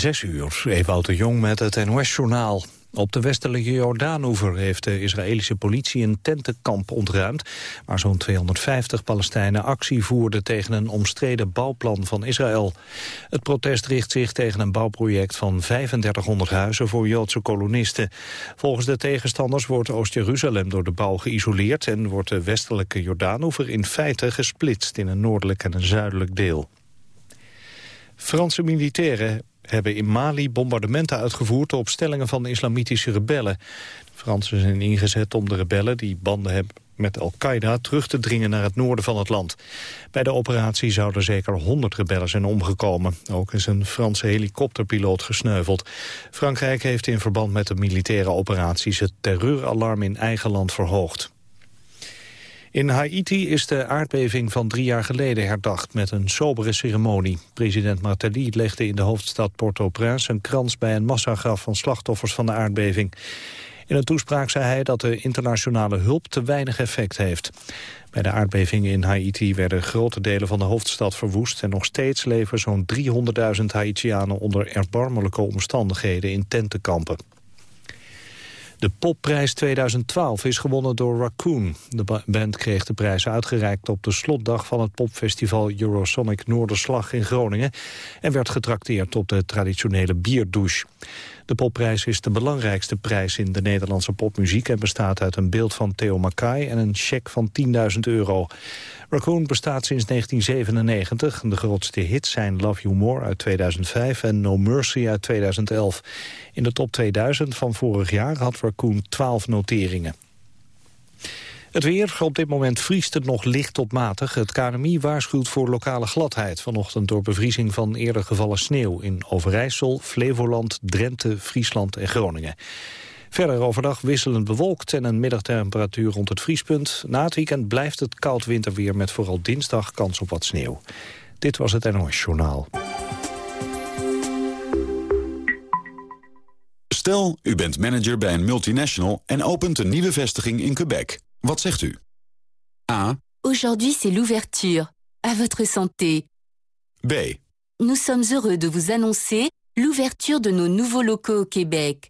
Zes uur, Ewout de Jong met het NOS-journaal. Op de westelijke Jordaanoever heeft de Israëlische politie een tentenkamp ontruimd... waar zo'n 250 Palestijnen actie voerden tegen een omstreden bouwplan van Israël. Het protest richt zich tegen een bouwproject van 3500 huizen voor Joodse kolonisten. Volgens de tegenstanders wordt Oost-Jeruzalem door de bouw geïsoleerd... en wordt de westelijke Jordaanoever in feite gesplitst in een noordelijk en een zuidelijk deel. Franse militairen hebben in Mali bombardementen uitgevoerd op stellingen van islamitische rebellen. De Fransen zijn ingezet om de rebellen die banden hebben met Al-Qaeda terug te dringen naar het noorden van het land. Bij de operatie zouden zeker 100 rebellen zijn omgekomen. Ook is een Franse helikopterpiloot gesneuveld. Frankrijk heeft in verband met de militaire operaties het terreuralarm in eigen land verhoogd. In Haiti is de aardbeving van drie jaar geleden herdacht met een sobere ceremonie. President Martelly legde in de hoofdstad Port-au-Prince een krans bij een massagraf van slachtoffers van de aardbeving. In een toespraak zei hij dat de internationale hulp te weinig effect heeft. Bij de aardbevingen in Haiti werden grote delen van de hoofdstad verwoest... en nog steeds leven zo'n 300.000 Haitianen onder erbarmelijke omstandigheden in tentenkampen. De popprijs 2012 is gewonnen door Raccoon. De band kreeg de prijs uitgereikt op de slotdag van het popfestival Eurosonic Noorderslag in Groningen en werd getrakteerd op de traditionele bierdouche. De popprijs is de belangrijkste prijs in de Nederlandse popmuziek... en bestaat uit een beeld van Theo Mackay en een cheque van 10.000 euro. Raccoon bestaat sinds 1997. De grootste hits zijn Love You More uit 2005 en No Mercy uit 2011. In de top 2000 van vorig jaar had Raccoon 12 noteringen. Het weer, op dit moment vriest het nog licht tot matig. Het KNMI waarschuwt voor lokale gladheid. Vanochtend door bevriezing van eerder gevallen sneeuw... in Overijssel, Flevoland, Drenthe, Friesland en Groningen. Verder overdag wisselend bewolkt en een middagtemperatuur rond het vriespunt. Na het weekend blijft het koud winterweer met vooral dinsdag kans op wat sneeuw. Dit was het NOS Journaal. Stel, u bent manager bij een multinational en opent een nieuwe vestiging in Quebec. Wat zegt u? A. Aujourd'hui c'est l'ouverture. À votre santé. B. Nous sommes heureux de vous annoncer l'ouverture de nos nouveaux locaux au Québec.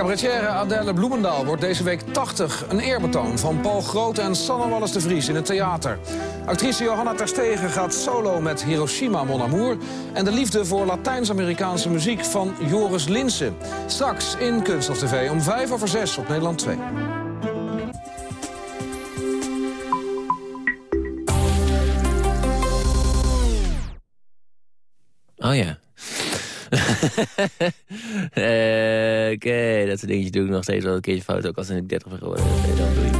Cabaretière Adèle Bloemendaal wordt deze week 80. Een eerbetoon van Paul Grote en Sanne Wallis de Vries in het theater. Actrice Johanna Terstegen gaat solo met Hiroshima Mon Amour... en de liefde voor Latijns-Amerikaanse muziek van Joris Linsen. Straks in Kunststof TV om 5 over 6 op Nederland 2. Oh ja. Eh, Oké, dat soort dingetjes doe ik nog steeds wel een keertje fout. Ook als ik 30 ben geworden. Okay, dan doe ik.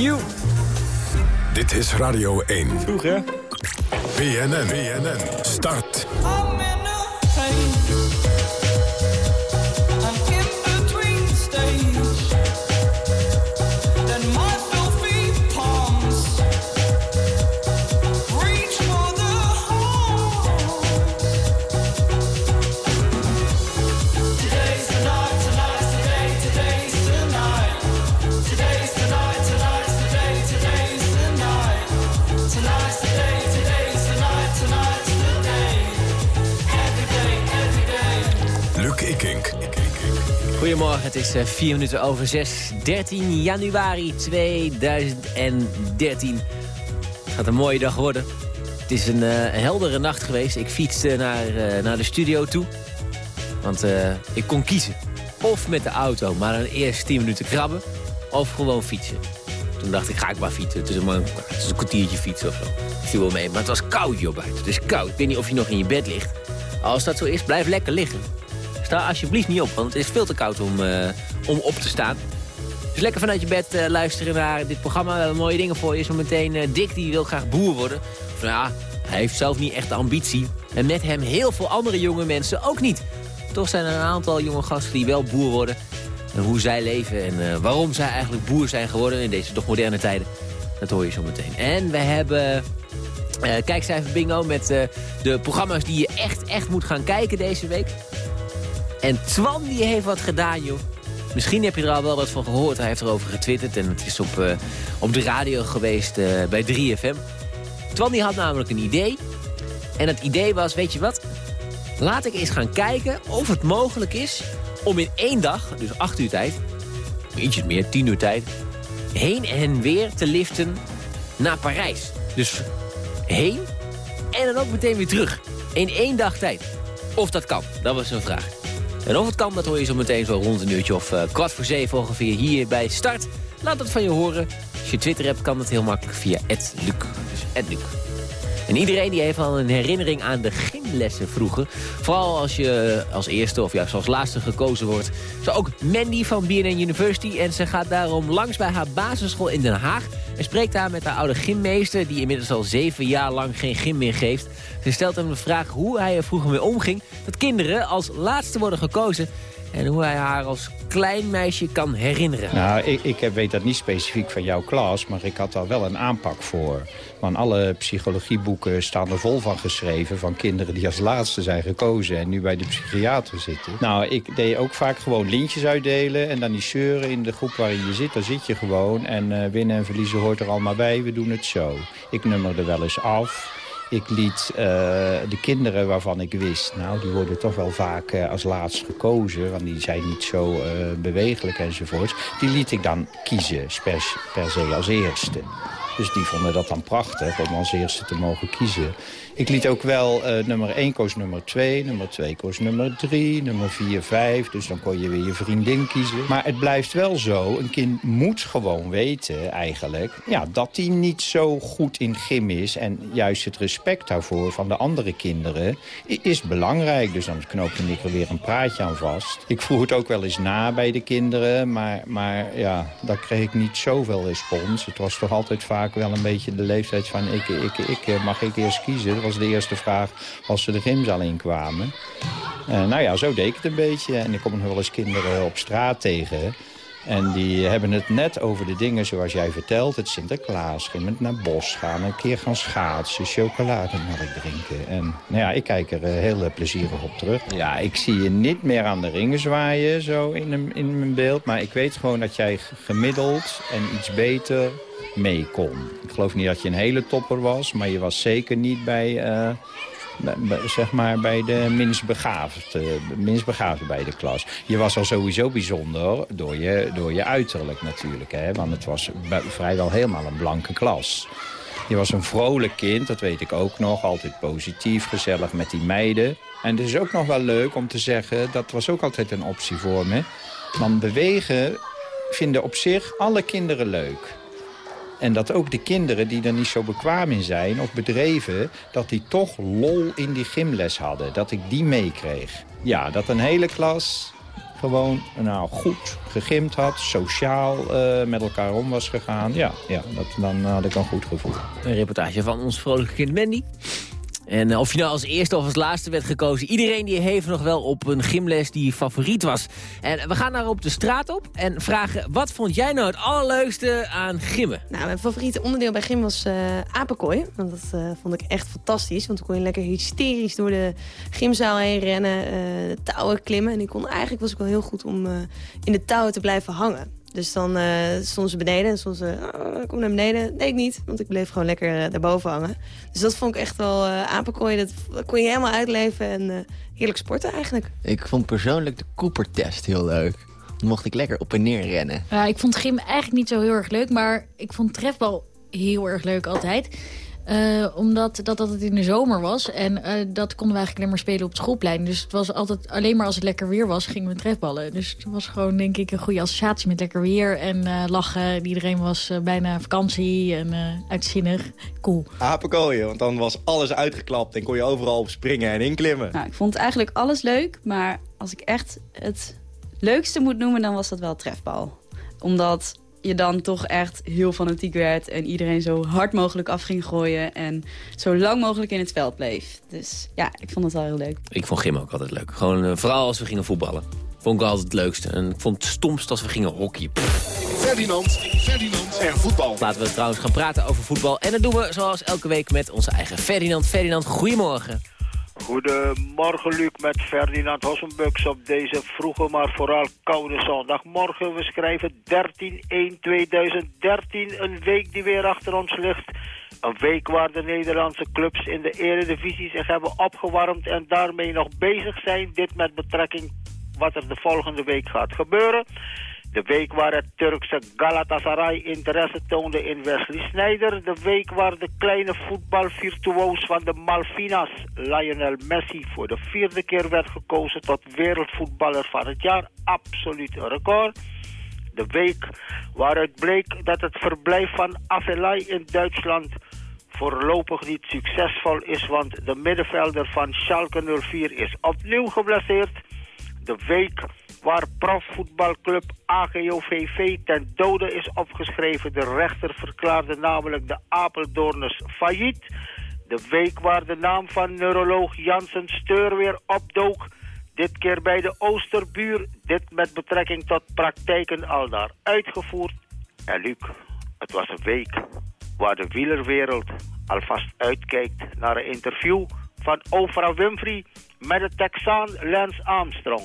Joe. Dit is Radio 1. Vroeg, hè? BNN, BNN, start. Is 4 eh, minuten over 6. 13 januari 2013. Het gaat een mooie dag worden. Het is een uh, heldere nacht geweest. Ik fietste naar, uh, naar de studio toe. Want ik kon kiezen. Of met de auto, maar dan eerst 10 minuten krabben. Of gewoon fietsen. Toen dacht ik, ga ik maar fietsen. Het is een, het is een kwartiertje fietsen of zo. Viel wel mee, maar het was koud joh buiten. Het is koud. Ik weet niet of je nog in je bed ligt. Als dat zo is, blijf lekker liggen. Sta alsjeblieft niet op, want het is veel te koud om, uh, om op te staan. Dus lekker vanuit je bed uh, luisteren naar dit programma. Mooie dingen voor je. Zo meteen uh, Dick, die wil graag boer worden. Nou ja, hij heeft zelf niet echt de ambitie. En met hem heel veel andere jonge mensen ook niet. Toch zijn er een aantal jonge gasten die wel boer worden. En hoe zij leven en eh, waarom zij eigenlijk boer zijn geworden in deze toch moderne tijden. Dat hoor je zo meteen. En we hebben kijkcijfer bingo met de programma's die je echt, echt moet gaan kijken deze week. En Twan die heeft wat gedaan, joh. Misschien heb je er al wel wat van gehoord. Hij heeft erover getwitterd en het is op, uh, op de radio geweest bij 3FM. Twan die had namelijk een idee. En het idee was, weet je wat? Laat ik eens gaan kijken of het mogelijk is om in één dag, dus acht uur tijd... ietsjes meer, tien uur tijd... heen en weer te liften naar Parijs. Dus heen en dan ook meteen weer terug. In één dag tijd. Of dat kan, dat was een vraag. En of het kan, dat hoor je zo meteen zo rond een uurtje of uh, kwart voor zeven ongeveer hier bij Start. Laat het van je horen. Als je Twitter hebt, kan dat heel makkelijk via @luc. Dus @luc. En iedereen die heeft al een herinnering aan de gymlessen vroeger. Vooral als je als eerste of juist als laatste gekozen wordt. Zo ook Mandy van BNN University. En ze gaat daarom langs bij haar basisschool in Den Haag. En spreekt daar met haar oude gymmeester... die inmiddels al zeven jaar lang geen gym meer geeft. Ze stelt hem de vraag hoe hij er vroeger mee omging... dat kinderen als laatste worden gekozen... En hoe hij haar als klein meisje kan herinneren. Nou, ik, ik weet dat niet specifiek van jouw klas, maar ik had daar wel een aanpak voor. Want alle psychologieboeken staan er vol van geschreven... van kinderen die als laatste zijn gekozen en nu bij de psychiater zitten. Nou, ik deed ook vaak gewoon lintjes uitdelen en dan die zeuren in de groep waarin je zit. Daar zit je gewoon en uh, winnen en verliezen hoort er allemaal bij. We doen het zo. Ik nummerde wel eens af... Ik liet uh, de kinderen waarvan ik wist... nou, die worden toch wel vaak uh, als laatst gekozen... want die zijn niet zo uh, bewegelijk enzovoorts. Die liet ik dan kiezen, per, per se als eerste. Dus die vonden dat dan prachtig om als eerste te mogen kiezen. Ik liet ook wel uh, nummer 1 koos nummer 2, nummer 2 koos nummer 3, nummer 4, 5. Dus dan kon je weer je vriendin kiezen. Maar het blijft wel zo, een kind moet gewoon weten eigenlijk... Ja, dat hij niet zo goed in gym is. En juist het respect daarvoor van de andere kinderen is belangrijk. Dus dan knoopte ik er weer een praatje aan vast. Ik vroeg het ook wel eens na bij de kinderen. Maar, maar ja, daar kreeg ik niet zoveel respons. Het was toch altijd vaak wel een beetje de leeftijd van... ik, ik, ik, mag ik eerst kiezen was de eerste vraag als ze de gymzaal inkwamen. Uh, nou ja, zo deed ik het een beetje. En ik kom nog wel eens kinderen op straat tegen. En die hebben het net over de dingen zoals jij vertelt. Het Sinterklaas, met naar bos gaan, een keer gaan schaatsen, chocolademelk drinken. En nou ja, ik kijk er heel plezierig op terug. Ja, ik zie je niet meer aan de ringen zwaaien zo in, in mijn beeld. Maar ik weet gewoon dat jij gemiddeld en iets beter mee kon. Ik geloof niet dat je een hele topper was, maar je was zeker niet bij, bij, zeg maar bij de minst begaafde, bij de klas. Je was al sowieso bijzonder door je, door je uiterlijk natuurlijk, hè? want het was vrijwel helemaal een blanke klas. Je was een vrolijk kind, dat weet ik ook nog. Altijd positief, gezellig met die meiden. En het is ook nog wel leuk om te zeggen... dat was ook altijd een optie voor me. Want bewegen vinden op zich alle kinderen leuk. En dat ook de kinderen die er niet zo bekwaam in zijn, of bedreven... dat die toch lol in die gymles hadden. Dat ik die meekreeg. Ja, dat een hele klas gewoon nou, goed gegimd had, sociaal uh, met elkaar om was gegaan. Ja, ja dat, dan had ik een goed gevoel. Een reportage van ons vrolijke kind Mandy. En uh, of je nou als eerste of als laatste werd gekozen... iedereen die heeft nog wel op een gymles die favoriet was. En we gaan daar op de straat op en vragen... wat vond jij nou het allerleukste aan gimmen? Nou, mijn favoriete onderdeel bij gym was uh, apenkooi. Want dat uh, vond ik echt fantastisch. Want toen kon je lekker hysterisch door de gymzaal heen rennen... touwen klimmen. En ik kon, eigenlijk was ik wel heel goed om in de touwen te blijven hangen. Dus dan uh, stonden ze beneden en stonden ze, oh, kom naar beneden. Nee, ik niet, want ik bleef gewoon lekker uh, daarboven hangen. Dus dat vond ik echt wel uh, apenkooien. Dat kon je helemaal uitleven en heerlijk sporten eigenlijk. Ik vond persoonlijk de Cooper-test heel leuk. Dan mocht ik lekker op en neer rennen. Ja, ik vond gym eigenlijk niet zo heel erg leuk, maar ik vond trefbal heel erg leuk altijd. Uh, omdat dat altijd in de zomer was. En uh, dat konden we eigenlijk alleen maar spelen op het schoolplein. Dus het was altijd alleen maar als het lekker weer was, gingen we trefballen. Dus het was gewoon denk ik een goede associatie met lekker weer. En uh, lachen. Iedereen was bijna vakantie en uitzinnig. Cool. Apenkooien, want dan was alles uitgeklapt en kon je overal op springen en inklimmen. Nou, ik vond eigenlijk alles leuk. Maar als ik echt het leukste moet noemen, dan was dat wel trefbal. Omdat je dan toch echt heel fanatiek werd... en iedereen zo hard mogelijk af ging gooien... en zo lang mogelijk in het veld bleef. Dus ja, ik vond het wel heel leuk. Ik vond gym ook altijd leuk. Gewoon, uh, vooral als we gingen voetballen. Vond ik altijd het leukste. En ik vond het stomst als we gingen hockey. Ferdinand, Ferdinand en voetbal. Laten we trouwens gaan praten over voetbal. En dat doen we zoals elke week met onze eigen Ferdinand. Ferdinand, goedemorgen. Goedemorgen Luc met Ferdinand Hossenbux op deze vroege maar vooral koude zondagmorgen. We schrijven 13-1-2013, een week die weer achter ons ligt. Een week waar de Nederlandse clubs in de eredivisie zich hebben opgewarmd en daarmee nog bezig zijn. Dit met betrekking wat er de volgende week gaat gebeuren. De week waar het Turkse Galatasaray interesse toonde in Wesley Sneijder. De week waar de kleine voetbalvirtuoos van de Malvinas, Lionel Messi, voor de vierde keer werd gekozen tot wereldvoetballer van het jaar. Absoluut een record. De week waaruit bleek dat het verblijf van Afelay in Duitsland voorlopig niet succesvol is, want de middenvelder van Schalke 04 is opnieuw geblesseerd. De week waar profvoetbalclub AGOVV ten dode is opgeschreven. De rechter verklaarde namelijk de Apeldoorners failliet. De week waar de naam van neuroloog Jansen Steur weer opdook. Dit keer bij de Oosterbuur. Dit met betrekking tot praktijken al daar uitgevoerd. En Luc, het was een week waar de wielerwereld alvast uitkijkt naar een interview van Oprah Winfrey met de Texaan Lance Armstrong.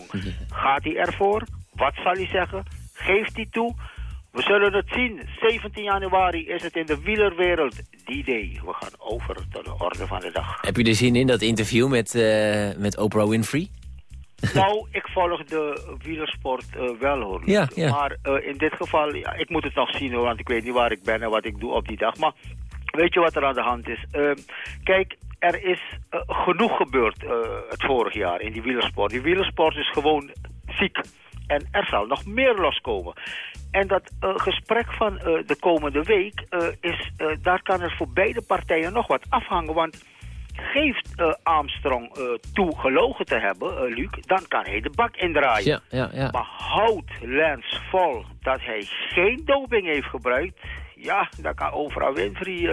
Gaat hij ervoor? Wat zal hij zeggen? Geeft hij toe? We zullen het zien. 17 januari is het in de wielerwereld die day. We gaan over tot de orde van de dag. Heb je er zin in, dat interview met, uh, met Oprah Winfrey? Nou, ik volg de wielersport uh, wel hoor. Ja, ja. Maar uh, in dit geval, ja, ik moet het nog zien hoor, want ik weet niet waar ik ben en wat ik doe op die dag. Maar weet je wat er aan de hand is? kijk, er is uh, genoeg gebeurd uh, het vorig jaar in die wielersport. Die wielersport is gewoon ziek. En er zal nog meer loskomen. En dat uh, gesprek van de komende week, is, daar kan er voor beide partijen nog wat afhangen. Want geeft Armstrong toe gelogen te hebben, Luc, dan kan hij de bak indraaien. Ja, ja, ja. Maar houdt Lance vol dat hij geen doping heeft gebruikt... ja, dan kan overal Winfrey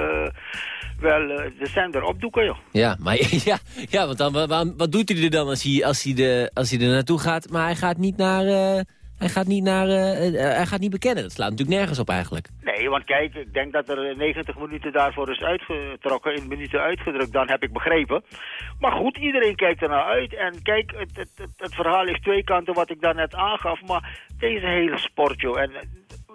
wel uh, de zender opdoeken, joh. Ja, maar ja, ja want dan, wat, wat doet hij er dan als hij, als, hij de, als hij er naartoe gaat, maar hij gaat niet naar... Uh, hij gaat niet, naar, hij gaat niet bekennen. Dat slaat natuurlijk nergens op eigenlijk. Nee, want kijk, ik denk dat er 90 minuten daarvoor is uitgetrokken, in minuten uitgedrukt. Dan heb ik begrepen. Maar goed, iedereen kijkt er naar uit. En kijk, het, het, het, het verhaal heeft twee kanten wat ik daarnet aangaf. Maar deze hele sport, joh. En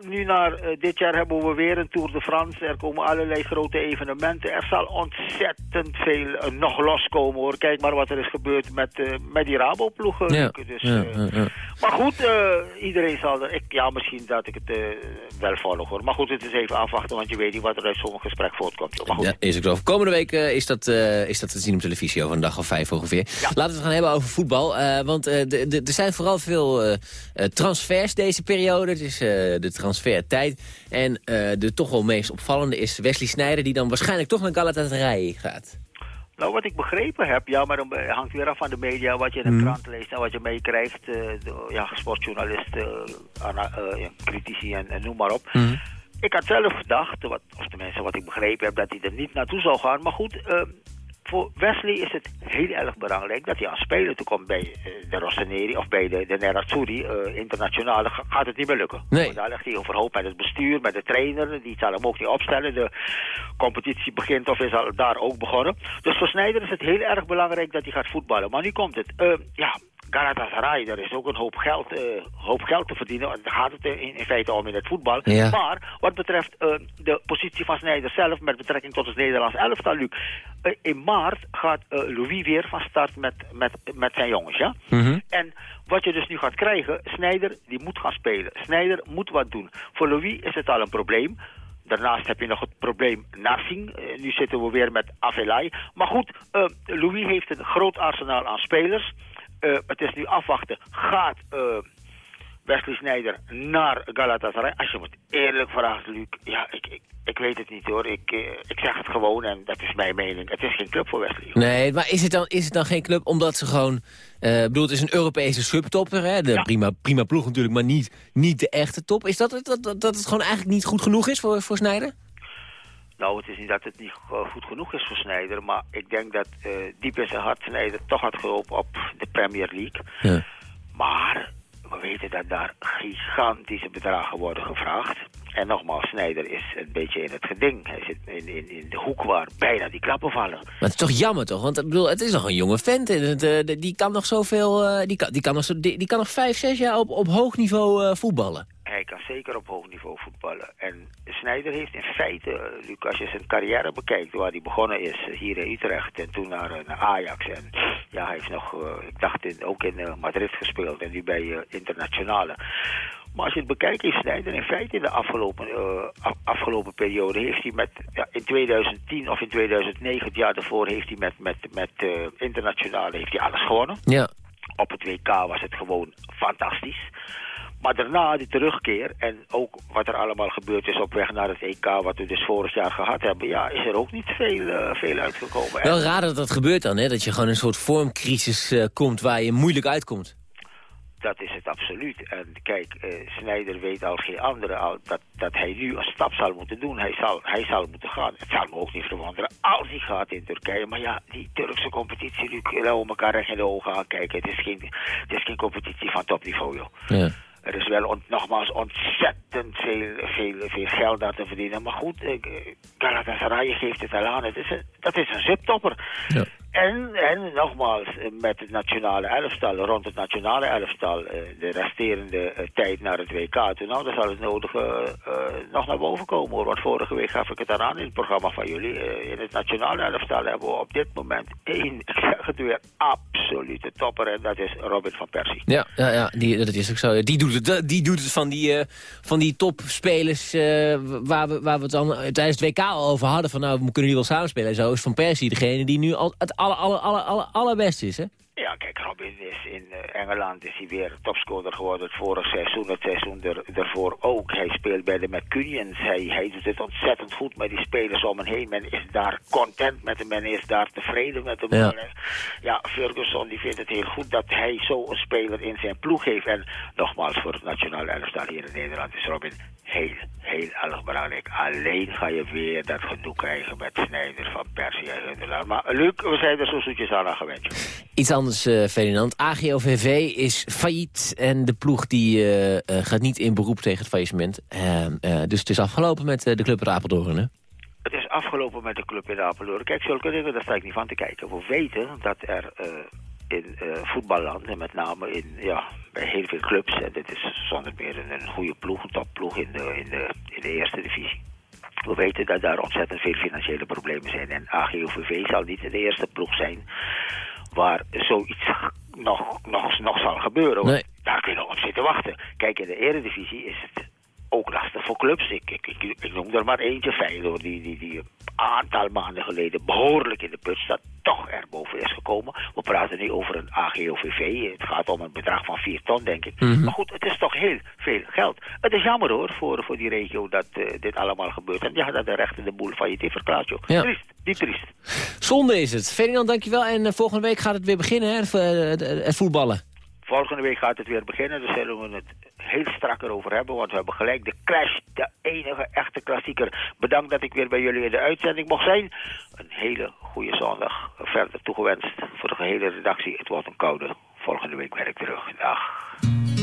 nu naar uh, dit jaar hebben we weer een Tour de France. Er komen allerlei grote evenementen. Er zal ontzettend veel uh, nog loskomen hoor. Kijk maar wat er is gebeurd met, uh, met die Rabo-ploegen. Ja, dus, ja, ja, Maar goed, iedereen zal er... Ik, ja, misschien dat ik het wel volg hoor. Maar goed, het is even afwachten, want je weet niet wat er uit zo'n gesprek voortkomt. Maar goed. Ja, is ook zo. Komende week is, dat, is dat te zien op televisie over een dag of vijf ongeveer. Laten we het gaan hebben over voetbal. want er zijn vooral veel transfers deze periode. Het is de transfertijd. En de toch wel meest opvallende is Wesley Sneijder... die dan waarschijnlijk toch naar Galatasaray gaat. Nou, wat ik begrepen heb, ja, maar dan hangt weer af van de media... wat je in de Mhm. krant leest en wat je meekrijgt. Uh, ja, sportjournalisten, uh, critici en, en, noem maar op. Mhm. Ik had zelf gedacht, wat, of tenminste wat ik begrepen heb... dat hij er niet naartoe zou gaan. Maar goed, voor Wesley is het heel erg belangrijk dat hij aan spelen toekomt bij uh, de Rossoneri of bij de, de Nerazzurri. Uh, internationale gaat het niet meer lukken. Nee. Daar ligt hij overhoop met het bestuur, met de trainer. Die zal hem ook niet opstellen. De competitie begint of is al daar ook begonnen. Dus voor Sneijder is het heel erg belangrijk dat hij gaat voetballen. Maar nu komt het. Uh, ja, Galatasaray, daar is ook een hoop geld, uh, hoop geld te verdienen. Daar gaat het in, in, feite om in het voetbal. Ja. Maar wat betreft uh, de positie van Sneijder zelf met betrekking tot het Nederlands elftal, Luc. Uh, in maart gaat Louis weer van start met, met, met zijn jongens, ja? Mm -hmm. En wat je dus nu gaat krijgen, Sneijder die moet gaan spelen. Sneijder moet wat doen. Voor Louis is het al een probleem. Daarnaast heb je nog het probleem Narsing. Uh, nu zitten we weer met Avelay. Maar goed, uh, Louis heeft een groot arsenaal aan spelers. Uh, het is nu afwachten. Gaat uh, Wesley Sneijder naar Galatasaray? Als je me eerlijk vraagt, Luc. Ja, ik, ik, ik weet het niet hoor. Ik, uh, ik zeg het gewoon en dat is mijn mening. Het is geen club voor Wesley. Hoor. Nee, maar is het, dan, is het dan geen club omdat ze gewoon... Uh, bedoel, het is een Europese subtopper, hè? De ja. prima, prima ploeg natuurlijk, maar niet, niet de echte top. Is dat het, dat, dat, dat het gewoon eigenlijk niet goed genoeg is voor, voor Sneijder? Nou, het is niet dat het niet goed genoeg is voor Sneijder, maar ik denk dat uh, diep in zijn hart Sneijder toch had gehoopt op de Premier League. Ja. Maar weten dat daar gigantische bedragen worden gevraagd. En nogmaals, Snijder is een beetje in het geding. Hij zit in, in, in de hoek waar bijna die klappen vallen. Maar het is toch jammer toch? Want ik bedoel, het is nog een jonge vent. En het, eh, die kan nog zoveel. eh, die, kan, die, kan nog zo, die, die kan nog vijf, zes jaar op, op hoog niveau eh, voetballen. Hij kan zeker op hoog niveau voetballen. En Snijder heeft in feite, eh, Luc, als je zijn carrière bekijkt... waar hij begonnen is eh, hier in Utrecht en toen naar, eh, naar Ajax. En ja, hij heeft nog, ik dacht, in, ook in Madrid gespeeld en nu bij Internationale. Maar als je het bekijkt, heeft Snijder in feite in de afgelopen, af- afgelopen periode... heeft hij met, ja, in 2010 of in 2009, het jaar daarvoor... heeft hij met, met, met Internationale heeft hij alles gewonnen. Ja. Op het WK was het gewoon fantastisch. Maar daarna die terugkeer en ook wat er allemaal gebeurd is op weg naar het EK... wat we dus vorig jaar gehad hebben, ja, is er ook niet veel, eh, veel uitgekomen. En Wel raar dat dat gebeurt dan, hè? Dat je gewoon een soort vormcrisis eh, komt waar je moeilijk uitkomt. dat is het absoluut. En kijk, eh Snijder weet als geen andere al dat, dat hij nu een stap zal moeten doen. Hij zal, hij zal moeten gaan. Het zal me ook niet verwonderen als hij gaat in Turkije. Maar ja, die Turkse competitie, nu kunnen we elkaar recht in de ogen aankijken. Het is geen, het is geen competitie van topniveau, joh. Ja. Er is wel ont- nogmaals ontzettend veel, veel, veel geld aan te verdienen. Maar goed, eh, Galatasaray geeft het al aan. Het is een, dat is een subtopper. Ja. En, en nogmaals, eh, met het nationale elftal, rond het nationale elftal, eh, de resterende eh, tijd naar het WK toe, nou, dan zal het nodig eh, nog naar boven komen. Want vorige week gaf ik het aan in het programma van jullie. In het nationale elftal hebben we op dit moment één, ik weer, absolute topper. En dat is Robin van Persie. Ja, ja, ja die, dat is ook zo. Die doet het, die doet het van die, van die topspelers waar, we, waar we het dan tijdens het WK al over hadden. Van nou, we kunnen die wel samenspelen en zo. Is Van Persie degene die nu al, het aller, aller, aller, aller, allerbeste is, hè? Engeland is hij weer topscorer geworden het vorig seizoen, het seizoen er, daarvoor ook. Hij speelt bij de McCunions, hij, hij doet het ontzettend goed met die spelers om hem heen. Men is daar content met hem, men is daar tevreden met hem. Ja. ja, Ferguson die vindt het heel goed dat hij zo een speler in zijn ploeg heeft. En nogmaals, voor het nationale elftal hier in Nederland is Robin heel, heel erg belangrijk. Alleen ga je weer dat gedoe krijgen met Sneijder van Persie en. Maar Luc, we zijn er zo zoetjes aan aan gewend. Iets anders, eh Ferdinand. AGOVV is failliet en de ploeg die eh, eh, gaat niet in beroep tegen het faillissement. Eh, eh, dus het is afgelopen met de club Apeldoorn, hè? Het is afgelopen met de club in Apeldoorn. Kijk, zulke dingen, daar sta ik niet van te kijken. We weten dat er in voetballand, en met name in, ja, bij heel veel clubs... en dit is zonder meer een, een goede ploeg, een topploeg in de, in, de, in de eerste divisie... We weten dat daar ontzettend veel financiële problemen zijn. En AGOVV zal niet de eerste ploeg zijn waar zoiets nog, nog, nog zal gebeuren. Nee. Daar kunnen we op zitten wachten. Kijk, in de eredivisie is het ook lastig voor clubs. Ik, ik, ik, ik noem er maar eentje, Feyenoord, die, die, die een aantal maanden geleden behoorlijk in de put staat, toch er boven is gekomen. We praten nu over een AGOVV. Het gaat om een bedrag van 4 ton, denk ik. Mhm. Maar goed, het is toch heel veel geld. Het is jammer hoor, voor, voor die regio dat eh, dit allemaal gebeurt. En ja, dat de rechter de boel van verklaard, joh. Ja. Triest, diep triest. Zonde is het. Ferdinand, dankjewel. En eh, volgende week gaat het weer beginnen, hè? Het, eh, het- het voetballen. Volgende week gaat het weer beginnen, daar zullen we het heel strak erover hebben, want we hebben gelijk de Clash, de enige echte klassieker. Bedankt dat ik weer bij jullie in de uitzending mocht zijn. Een hele goede zondag verder toegewenst voor de gehele redactie. Het wordt een koude. Volgende week ben ik terug. Dag.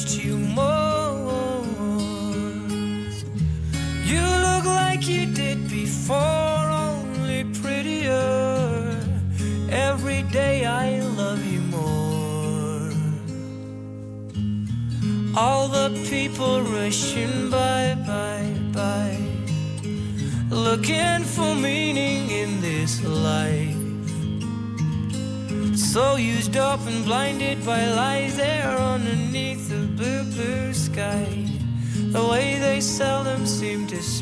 before, only prettier. Every day I love you more. All the people rushing by, by, by. Looking for meaning in this life. So used up and blinded by lies there underneath the blue, blue sky. The way they seldom seem to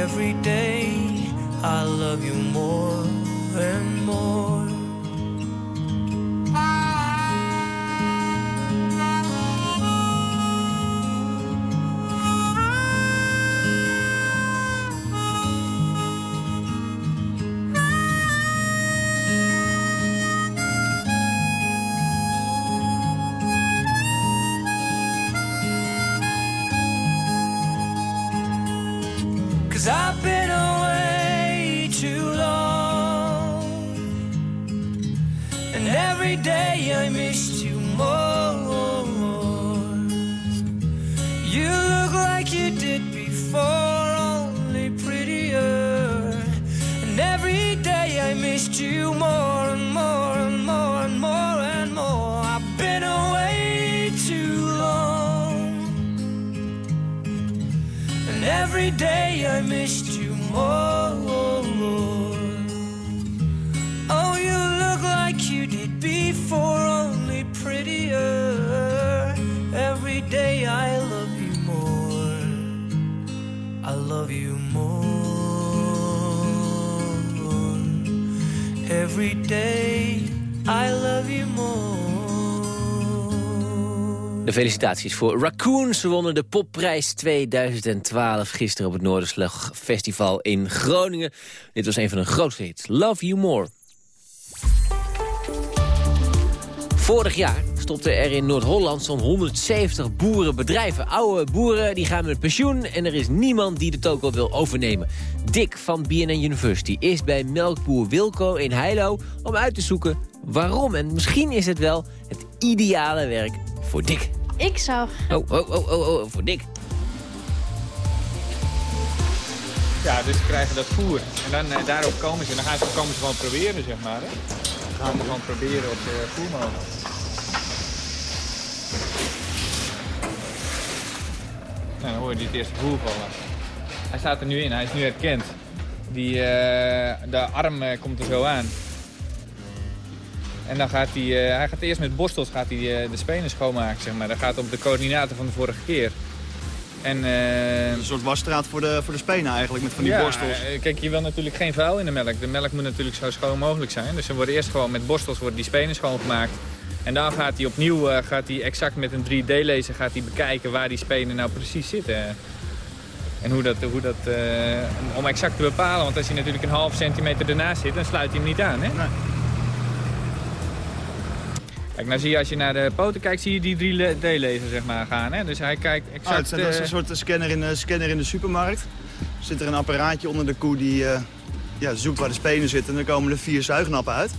Every day I love you more and more. Felicitaties voor Raccoon. Ze wonnen de popprijs 2012 gisteren op het Noorderslag Festival in Groningen. Dit was een van de grootste hits. Love You More. Vorig jaar stopten er in Noord-Holland zo'n 170 boerenbedrijven. Oude boeren die gaan met pensioen en er is niemand die de toko wil overnemen. Dick van BNN University is bij melkboer Wilco in Heilo om uit te zoeken waarom. En misschien is het wel het ideale werk voor Dick. Ik zou... Oh, oh, oh, oh, oh, voor Dick. Ja, dus ze krijgen dat voer. En dan eh, daarop komen ze. En dan gaan ze, komen ze gewoon proberen, zeg maar. Hè? Dan gaan ze gewoon proberen op de voermolen. Nou, dan hoor je die het eerste voer vallen. Hij staat er nu in, hij is nu herkend. Die, eh, de arm eh, komt er zo aan. En dan gaat hij, eh, hij gaat eerst met borstels gaat hij, eh, de spenen schoonmaken, zeg maar. Dat gaat op de coördinaten van de vorige keer. En, Een soort wasstraat voor de, voor de spenen eigenlijk, met van die ja, borstels. eh, Kijk, je wil natuurlijk geen vuil in de melk. De melk moet natuurlijk zo schoon mogelijk zijn. Dus er worden eerst gewoon met borstels worden die spenen schoongemaakt. En dan gaat hij opnieuw eh, gaat hij exact met een 3D-laser gaat hij bekijken waar die spenen nou precies zitten. En hoe dat, hoe dat eh, om, exact te bepalen. Want als hij natuurlijk een half centimeter ernaast zit, dan sluit hij hem niet aan. Hè? Kijk, nou zie je als je naar de poten kijkt, zie je die 3D-laser zeg maar, gaan. Hè? Dus hij kijkt Ah, exact... het is- dat is eh, een soort scanner in, de- scanner in de supermarkt. Er zit er een apparaatje onder de koe die eh, ja, zoekt waar de spenen zitten. En dan komen er vier zuignappen uit.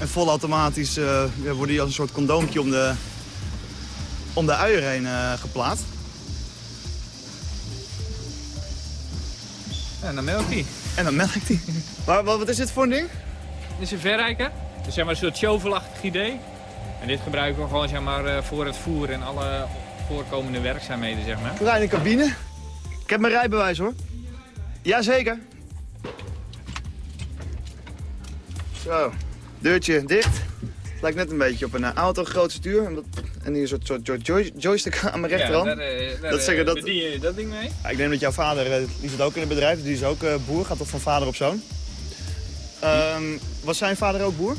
En volautomatisch eh ja, worden die als een soort condoompje om de, om de uier heen eh, geplaatst. En dan melkt hij. En dan melkt hij. Maar wat, wat is dit voor een ding? Dit is een verrijker. Dus zeg maar een soort shovelachtig idee. En dit gebruiken we gewoon zeg maar, eh, voor het voer en alle voorkomende werkzaamheden. Zeg maar. Kleine cabine. Ik heb mijn rijbewijs hoor. Jazeker. Zo, deurtje dicht. Het lijkt net een beetje op een eh, auto, groot stuur. En, hier een soort, soort, soort joy- joystick aan mijn rechterhand. Ja, daar, eh, daar, dat zeggen dat, bedien je dat ding mee? Ja, ik denk dat jouw vader, die zit ook in het bedrijf, die is ook boer, gaat toch van vader op zoon. Ehm, was zijn vader ook boer?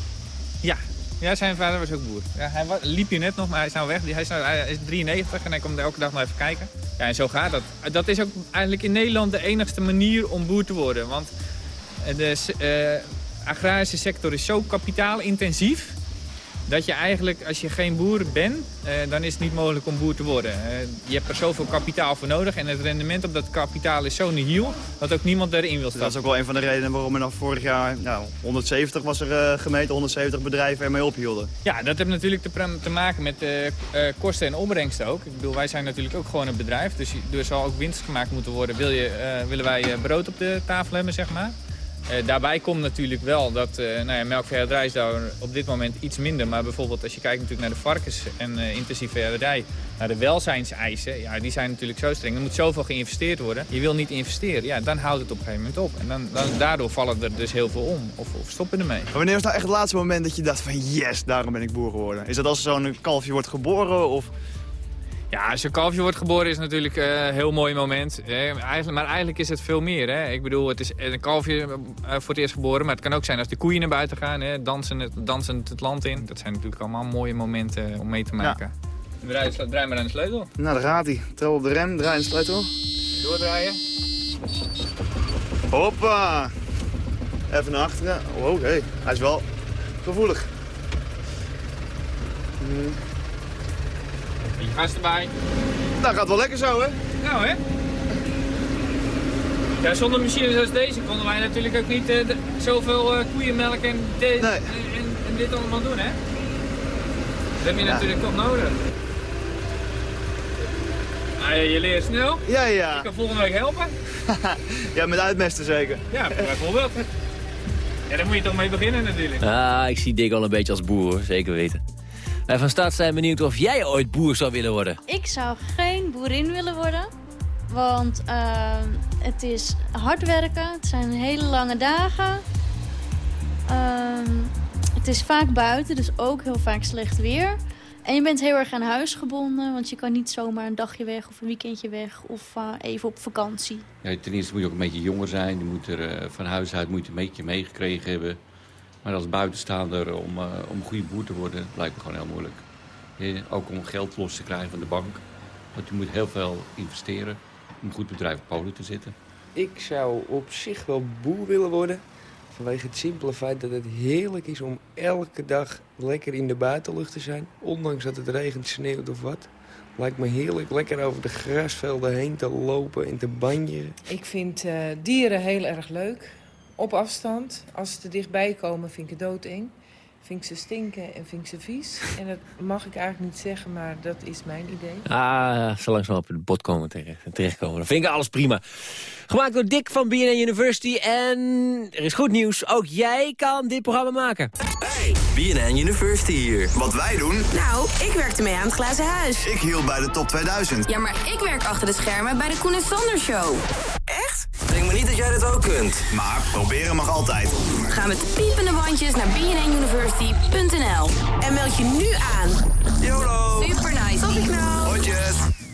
Ja. Ja, zijn vader was ook boer. Ja, hij liep hier net nog, maar hij is nou weg. Hij is, nou, hij is 93 en hij komt elke dag nog even kijken. Ja, en zo gaat dat. Dat is ook eigenlijk in Nederland de enigste manier om boer te worden. Want de eh, agrarische sector is zo kapitaalintensief... dat je eigenlijk, als je geen boer bent, eh, dan is het niet mogelijk om boer te worden. Eh, je hebt er zoveel kapitaal voor nodig en het rendement op dat kapitaal is zo nihil dat ook niemand erin wil stappen. Dat is ook wel een van de redenen waarom er nog vorig jaar nou, 170 was er uh, gemeten, 170 bedrijven ermee ophielden. Ja, dat heeft natuurlijk te, te maken met kosten en opbrengst ook. Ik bedoel, wij zijn natuurlijk ook gewoon een bedrijf, dus er zal ook winst gemaakt moeten worden. Wil je, willen wij brood op de tafel hebben, zeg maar? Uh, daarbij komt natuurlijk wel dat uh, nou ja, melkveehouderij is daar op dit moment iets minder. Maar bijvoorbeeld als je kijkt natuurlijk naar de varkens en uh, intensieve veehouderij, naar de welzijnseisen, ja, die zijn natuurlijk zo streng. Er moet zoveel geïnvesteerd worden. Je wil niet investeren, ja, dan houdt het op een gegeven moment op. En dan, dan daardoor vallen er dus heel veel om of, of stoppen ermee. Wanneer was nou echt het laatste moment dat je dacht van yes, daarom ben ik boer geworden? Is dat als zo'n kalfje wordt geboren of... Ja, als je kalfje wordt geboren is natuurlijk een heel mooi moment. Eigenlijk, maar eigenlijk is het veel meer. Hè? Ik bedoel, het is een kalfje eh, voor het eerst geboren. Maar het kan ook zijn als de koeien naar buiten gaan. Hè? Dansen, dansen het land in. Dat zijn natuurlijk allemaal mooie momenten om mee te maken. Ja. Draai, draai maar aan de sleutel. Nou, daar gaat hij. Tel op de rem, draai aan de sleutel. Doordraaien. Hoppa. Even naar achteren. Oh, oké. Hij is wel gevoelig. Hmm. Gas erbij. Dat gaat wel lekker zo, hè? Nou, hè? Ja, zonder machines als deze konden wij natuurlijk ook niet uh, zoveel uh, koeienmelk en, en, en, en, dit allemaal doen, hè? Dat heb je natuurlijk toch nodig. Nou, je leert snel. Ja, ja. Ik kan volgende week helpen. ja, met uitmesten zeker. Ja, bijvoorbeeld. Ja, daar moet je toch mee beginnen natuurlijk. Ah, ik zie Dick al een beetje als boer, zeker weten. Wij van start zijn benieuwd of jij ooit boer zou willen worden. Ik zou geen boerin willen worden. Want uh, het is hard werken. Het zijn hele lange dagen. Uh, het is vaak buiten, dus ook heel vaak slecht weer. En je bent heel erg aan huis gebonden, want je kan niet zomaar een dagje weg of een weekendje weg of uh, even op vakantie. Ja, ten eerste moet je ook een beetje jonger zijn. Je moet er uh, van huis uit moet je een beetje meegekregen hebben. Maar als buitenstaander om, uh, om goede boer te worden, lijkt me gewoon heel moeilijk. Ook om geld los te krijgen van de bank. Want je moet heel veel investeren om een goed bedrijf op polen te zetten. Ik zou op zich wel boer willen worden. Vanwege het simpele feit dat het heerlijk is om elke dag lekker in de buitenlucht te zijn. Ondanks dat het regent, sneeuwt of wat. Lijkt me heerlijk lekker over de grasvelden heen te lopen en te banjeren. Ik vind uh, dieren heel erg leuk op afstand. Als ze te dichtbij komen, vind ik het doodeng. Vind ik ze stinken en vind ik ze vies. En dat mag ik eigenlijk niet zeggen, maar dat is mijn idee. Ah, zolang ze op het bot komen terecht, terechtkomen. Dan vind ik alles prima. Gemaakt door Dick van BNN University. En er is goed nieuws. Ook jij kan dit programma maken. Hey, BNN University hier. Wat wij doen? Nou, ik werkte mee aan het Glazen Huis. Ik hield bij de Top 2000. Ja, maar ik werk achter de schermen bij de Koen en Sander Show. Echt? Denk maar niet dat jij dit ook kunt. Maar proberen mag altijd. Ga met piepende bandjes naar bnnuniversity.nl en meld je nu aan. YOLO! Super nice. Tot ik nou. Hotjes.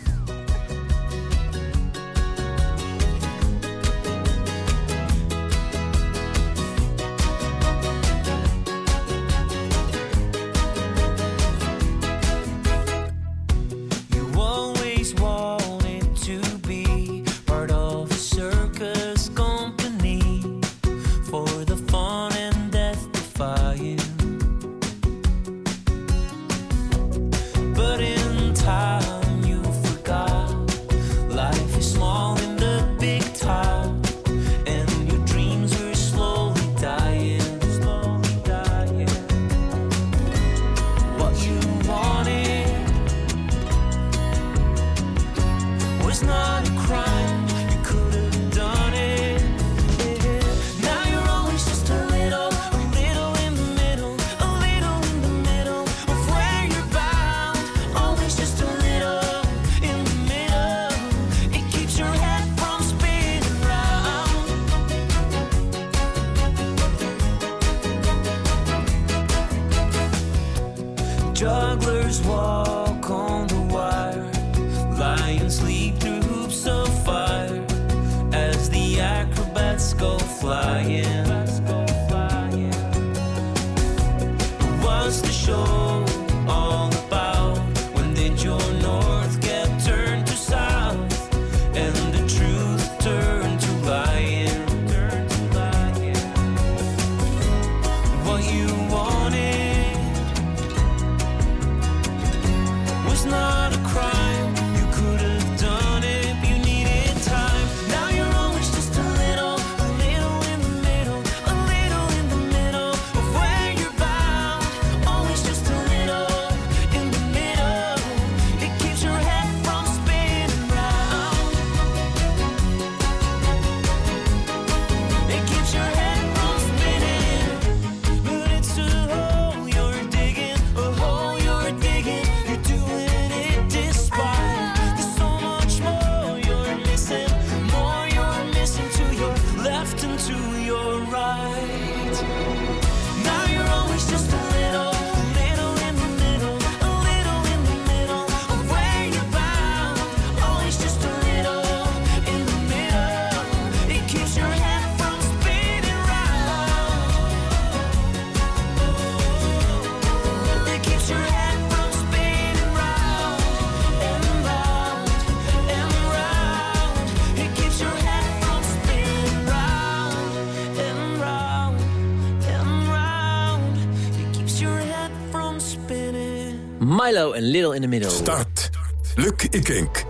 En Little in the Middle. Start. Luc Ikink.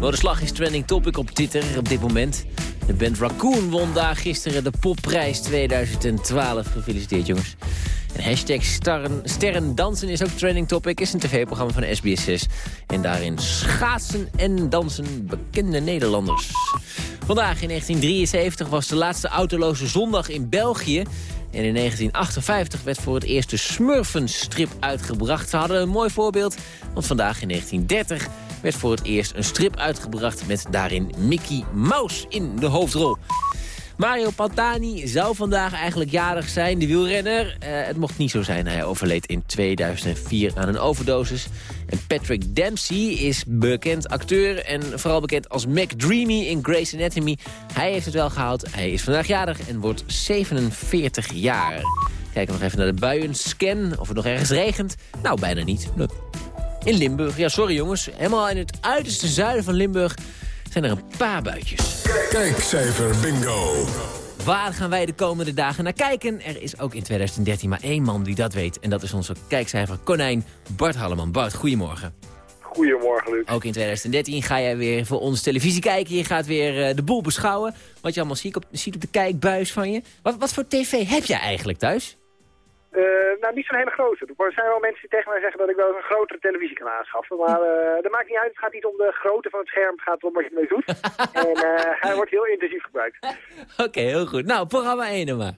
Noorderslag is trending topic op Twitter op dit moment. De band Raccoon won daar gisteren de popprijs 2012. Gefeliciteerd jongens. En hashtag sterren, sterren dansen is ook trending topic. Is een tv-programma van SBS6. En daarin schaatsen en dansen bekende Nederlanders. Vandaag in 1973 was de laatste autoloze zondag in België. En in 1958 werd voor het eerst de Smurfenstrip uitgebracht. Ze hadden een mooi voorbeeld, want vandaag in 1930 werd voor het eerst een strip uitgebracht... met daarin Mickey Mouse in de hoofdrol. Mario Pantani zou vandaag eigenlijk jarig zijn, de wielrenner. Eh, het mocht niet zo zijn, hij overleed in 2004 aan een overdosis. En Patrick Dempsey is bekend acteur en vooral bekend als Mac Dreamy in Grey's Anatomy. Hij heeft het wel gehaald, hij is vandaag jarig en wordt 47 jaar. Kijken we nog even naar de buienscan, of het nog ergens regent. Nou, bijna niet. In Limburg, ja sorry jongens, helemaal in het uiterste zuiden van Limburg zijn er een paar buitjes. Kijkcijfer bingo. Waar gaan wij de komende dagen naar kijken? Er is ook in 2013 maar één man die dat weet. En dat is onze kijkcijfer konijn Bart Halleman. Bart, goedemorgen. Goedemorgen, Luc. Ook in 2013 ga jij weer voor ons televisie kijken. Je gaat weer uh, de boel beschouwen. Wat je allemaal ziet op, ziet op de kijkbuis van je. Wat, wat voor tv heb jij eigenlijk thuis? Uh, nou, niet zo'n hele grote. Er zijn wel mensen die tegen mij zeggen dat ik wel eens een grotere televisie kan aanschaffen. Maar uh, dat maakt niet uit. Het gaat niet om de grootte van het scherm. Het gaat om wat je ermee doet. en uh, hij wordt heel intensief gebruikt. Oké, heel goed. Nou, programma 1 dan maar.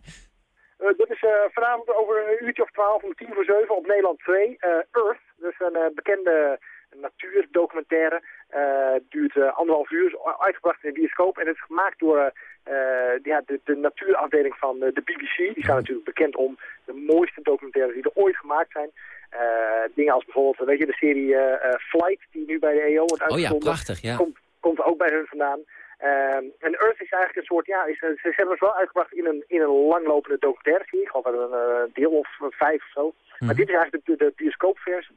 dat is vanavond over een uurtje of twaalf om tien voor zeven op Nederland 2. Earth, dus een bekende natuurdocumentaire. duurt anderhalf uur, uitgebracht in de bioscoop. En het is gemaakt door ja, de, de, natuurafdeling van de BBC. Die staan natuurlijk bekend om de mooiste documentaires die er ooit gemaart zijn. Dingen als bijvoorbeeld, weet je, de serie Flight, die nu bij de EO wordt uitgezonden. Oh ja, prachtig, ja. Komt, komt ook bij hun vandaan. en Earth is eigenlijk een soort, ja, is, ze, hebben het wel uitgebracht in een, in een langlopende documentaire serie. Ik een deel of vijf of zo. Maar dit is eigenlijk de, de bioscoopversie.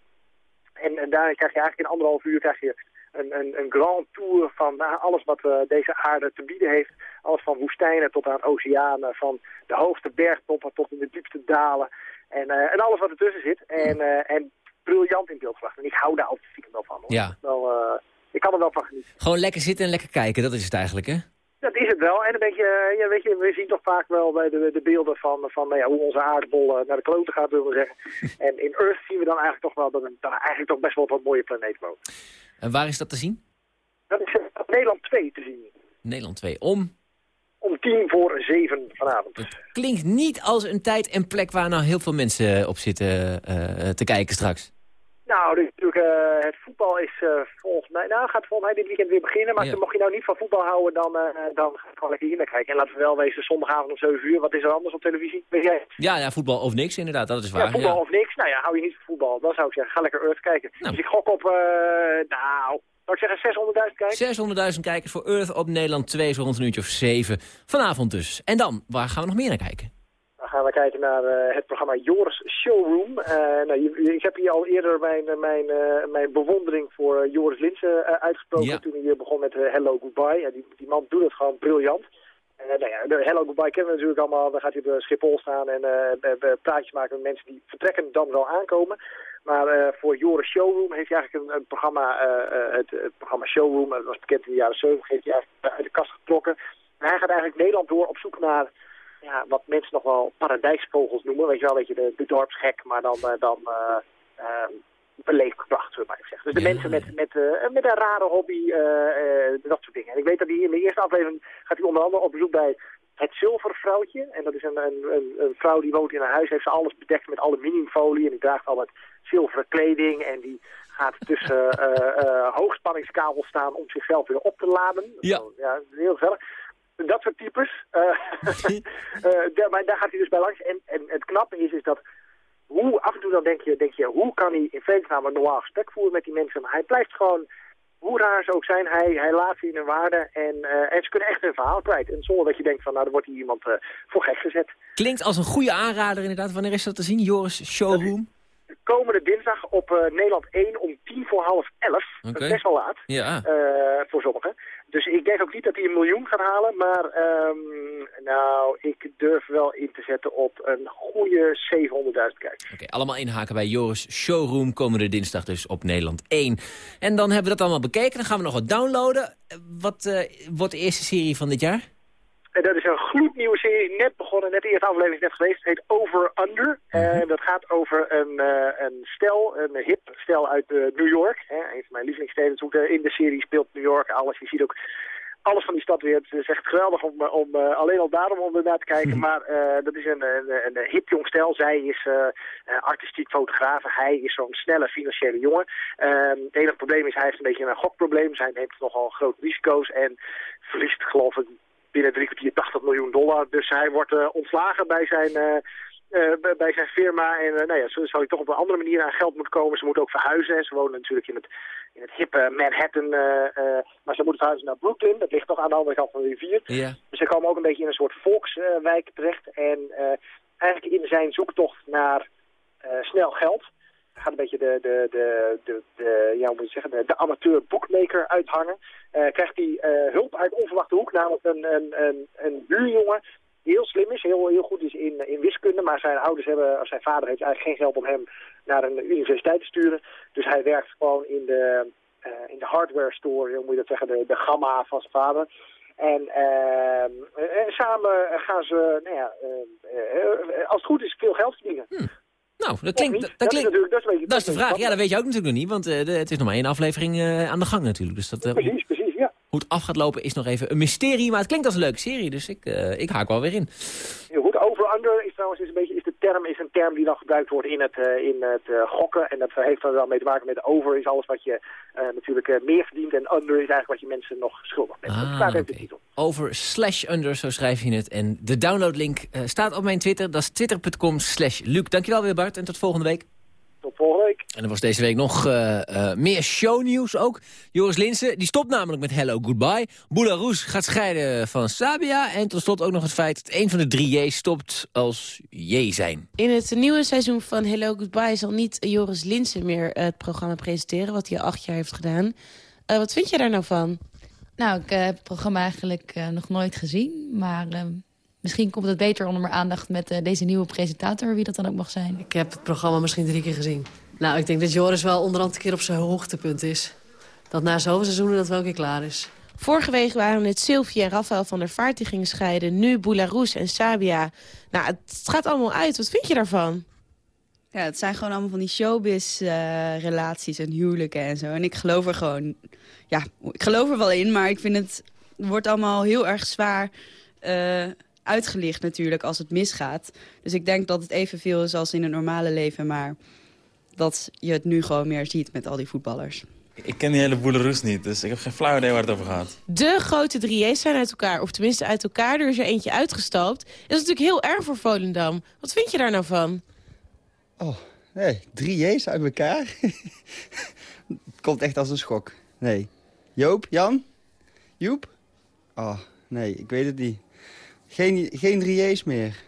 En, en daar krijg je eigenlijk in anderhalf uur krijg je een, een, een grand tour van nou, alles wat uh, deze aarde te bieden heeft. Alles van woestijnen tot aan oceanen, van de hoogste bergtoppen tot in de diepste dalen. En, uh, en alles wat ertussen zit. En, uh, en briljant in beeld gebracht. En ik hou daar altijd stiekem wel van. Hoor. Ja. Wel, ik kan er wel van genieten. Gewoon lekker zitten en lekker kijken, dat is het eigenlijk, hè? Dat is het wel. En een beetje, ja, weet je, we zien toch vaak wel bij de, de beelden van, van nou ja, hoe onze aardbol naar de kloten gaat, willen we zeggen. en in Earth zien we dan eigenlijk toch wel dat er eigenlijk toch best wel wat mooie planeet woont. En waar is dat te zien? Dat is op Nederland 2 te zien. Nederland 2. Om? Om tien voor zeven vanavond. Klinkt niet als een tijd en plek waar nou heel veel mensen op zitten uh, te kijken straks. Nou, dus natuurlijk, uh, het voetbal is uh, volgens mij, nou gaat volgens mij dit weekend weer beginnen. Maar ja. mocht je nou niet van voetbal houden, dan, uh, dan ga ik hier naar kijken. En laten we wel wezen, zondagavond om 7 uur, wat is er anders op televisie? Weet jij? Ja, ja, voetbal of niks inderdaad, dat is waar. Ja, voetbal of niks. Nou ja, hou je niet van voetbal, dan zou ik zeggen, ga lekker Earth kijken. Nou. Dus ik gok op, nou, zou ik zeggen 600.000 kijkers? 600.000 kijkers voor Earth op Nederland 2, zo rond een uurtje of 7. Vanavond dus. En dan, waar gaan we nog meer naar kijken? Gaan we kijken naar uh, het programma Joris Showroom. Uh, nou, je, ik heb hier al eerder mijn, mijn, uh, mijn bewondering voor Joris Linsen uitgesproken... Ja. toen hij hier begon met Hello Goodbye. Die, die man doet het gewoon briljant. nou ja, de Hello Goodbye kennen we natuurlijk allemaal. Dan gaat hij op Schiphol staan en praatjes maken met mensen die vertrekken dan wel aankomen. Maar voor Joris Showroom heeft hij eigenlijk een, een programma, het, het, programma Showroom, dat was bekend in de jaren 70, heeft hij eigenlijk uit de kast getrokken. En hij gaat eigenlijk Nederland door op zoek naar ja, wat mensen nog wel paradijsvogels noemen. Weet je wel, weet je, de, de dorpsgek, maar dan, dan beleefd gebracht, zullen we maar even zeggen. Dus de ja. mensen met, met, met een rare hobby, dat soort dingen. En ik weet dat hij in de eerste aflevering gaat hij onder andere op bezoek bij het zilvervrouwtje. En dat is een, een, een, een, vrouw die woont in haar huis, heeft ze alles bedekt met aluminiumfolie. En die draagt al met zilveren kleding. En die gaat tussen uh, uh, hoogspanningskabels staan om zichzelf weer op te laden. Ja. Zo, ja heel gezellig. Dat soort types. daar, maar daar gaat hij dus bij langs. En, en het knappe is, is dat hoe, af en toe dan denk je, denk je hoe kan hij in vredesnaam een normaal gesprek voeren met die mensen. Maar hij blijft gewoon hoe raar ze ook zijn, hij, hij laat ze in hun waarde en, uh, en ze kunnen echt hun verhaal kwijt. En zonder dat je denkt van, nou, er wordt hier iemand uh, voor gek gezet. Klinkt als een goede aanrader inderdaad. Wanneer is dat te zien, Joris Showroom? Komende dinsdag op eh, Nederland 1 om tien voor half elf. Dat is best wel laat. Ja. eh, voor sommigen. Dus ik denk ook niet dat hij een miljoen gaat halen. Maar ehm, nou, ik durf wel in te zetten op een goede 700.000 kijkers. Oké, allemaal inhaken bij Joris Showroom komende dinsdag dus op Nederland 1. En dan hebben we dat allemaal bekeken. Dan gaan we nog wat downloaden. Eh, Wat wordt de eerste serie van dit jaar? En dat is een gloednieuwe serie, net begonnen, net de eerste aflevering is net geweest. Het heet Over Under. En dat gaat over een, eh, een stel, een hip stel uit eh, New York. Hè, een van mijn lievelingssteden. Eh, in de serie speelt New York alles. Je ziet ook alles van die stad weer. Het is echt geweldig om, eh, om eh, alleen al daarom om ernaar te kijken. Maar eh, dat is een, een, een, hip jong stel. Zij is eh, eh, artistiek fotograaf. Hij is zo'n snelle financiële jongen. Ehm, het enige probleem is, hij heeft een beetje een gokprobleem. Zij neemt nogal grote risico's en verliest geloof ik binnen drie kwartier 80 miljoen dollar. Dus hij wordt eh, ontslagen bij zijn... eh, eh, bij- zijn firma. En nou ja, zo zal hij toch op een andere manier aan geld moeten komen. Ze moeten ook verhuizen. En ze wonen natuurlijk in het, in het hippe Manhattan. maar ze moeten verhuizen naar Brooklyn. Dat ligt toch aan de andere kant van de rivier. Dus ze komen ook een beetje in een soort volkswijk terecht. En eigenlijk in zijn zoektocht naar snel geld gaat een beetje de, de, de, de, de, ja, hoe moet je zeggen, de, de amateur uithangen. Eh, krijgt hij eh, hulp uit onverwachte hoek, namelijk een, een, een, een buurjongen die heel slim is, heel, heel goed is in, in wiskunde, maar zijn ouders hebben, of zijn vader heeft eigenlijk geen geld om hem naar een universiteit te sturen. Dus hij werkt gewoon in de, eh, in de hardware store, hoe moet je dat zeggen, de, de gamma van zijn vader. En, ehm, en samen gaan ze, nou ja, als het goed is, veel geld verdienen. Nou, dat klinkt... Dat, Dat is klinkt natuurlijk- dat is beetje- dat is de dat vraag. Ja, dat weet je ook natuurlijk nog niet. Want eh, de- het is nog maar één aflevering eh, aan de gang natuurlijk. Dus dat, eh, Precies, precies, ja. hoe het af gaat lopen is nog even een mysterie. Maar het klinkt als een leuke serie. Dus ik, ik haak wel weer in. Heel goed. Over-under is trouwens is een beetje term is een term die dan gebruikt wordt in het, eh, in het eh, gokken. En dat heeft er wel mee te maken met over is alles wat je eh, natuurlijk meer verdient. En under is eigenlijk wat je mensen nog schuldig bent. dat Ah, staat de titel. Over slash under, zo schrijf je het. En de downloadlink staat op mijn Twitter. Dat is twitter.com slash Luc. Dankjewel weer Bart en tot volgende week. Tot volgende week. En er was deze week nog eh, eh, meer shownieuws ook. Joris Linsen, die stopt namelijk met Hello Goodbye. Boula Roes gaat scheiden van Sabia. En tot slot ook nog het feit dat een van de drie J's stopt als J zijn. In het nieuwe seizoen van Hello Goodbye zal niet Joris Linsen meer het programma presenteren, wat hij al acht jaar heeft gedaan. Eh, wat vind je daar nou van? Nou, ik heb het programma eigenlijk nog nooit gezien. Maar eh, misschien komt het beter onder mijn aandacht met eh, deze nieuwe presentator, wie dat dan ook mag zijn. Ik heb het programma misschien drie keer gezien. Nou, ik denk dat Joris wel onderhand een keer op zijn hoogtepunt is. Dat na zoveel seizoenen dat wel een keer klaar is. Vorige week waren het Sylvie en Rafael van der Vaart die gingen scheiden. Nu Boularoes en Sabia. Nou, het gaat allemaal uit. Wat vind je daarvan? Ja, het zijn gewoon allemaal van die showbiz-relaties en huwelijken en zo. En ik geloof er gewoon... Ja, ik geloof er wel in, maar ik vind het... wordt allemaal heel erg zwaar eh, uitgelicht natuurlijk als het misgaat. Dus ik denk dat het evenveel is als in het normale leven, maar... dat je het nu gewoon meer ziet met al die voetballers. Ik ken die hele boeleroes niet, dus ik heb geen flauw idee waar het over gaat. De grote drieërs zijn uit elkaar, of tenminste uit elkaar. Er is er eentje uitgestapt. Dat is natuurlijk heel erg voor Volendam. Wat vind je daar nou van? Oh, nee, drie J's uit elkaar? Het komt echt als een schok. Nee. Joop, Jan? Joep? Oh, nee, ik weet het niet. Geen, geen drie J's meer.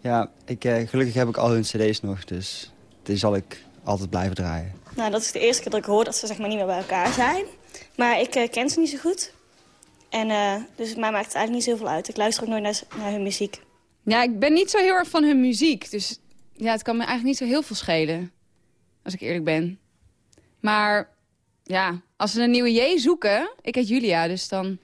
Ja, ik, eh, gelukkig heb ik al hun cd's nog, dus die zal ik altijd blijven draaien. Nou, dat is de eerste keer dat ik hoor dat ze zeg maar, niet meer bij elkaar zijn. Maar ik eh, ken ze niet zo goed. En eh, dus mij maakt het eigenlijk niet zoveel uit. Ik luister ook nooit naar, naar hun muziek. Ja, ik ben niet zo heel erg van hun muziek. Dus ja, het kan me eigenlijk niet zo heel veel schelen. Als ik eerlijk ben. Maar ja, als ze een nieuwe J zoeken... Ik heet Julia, dus dan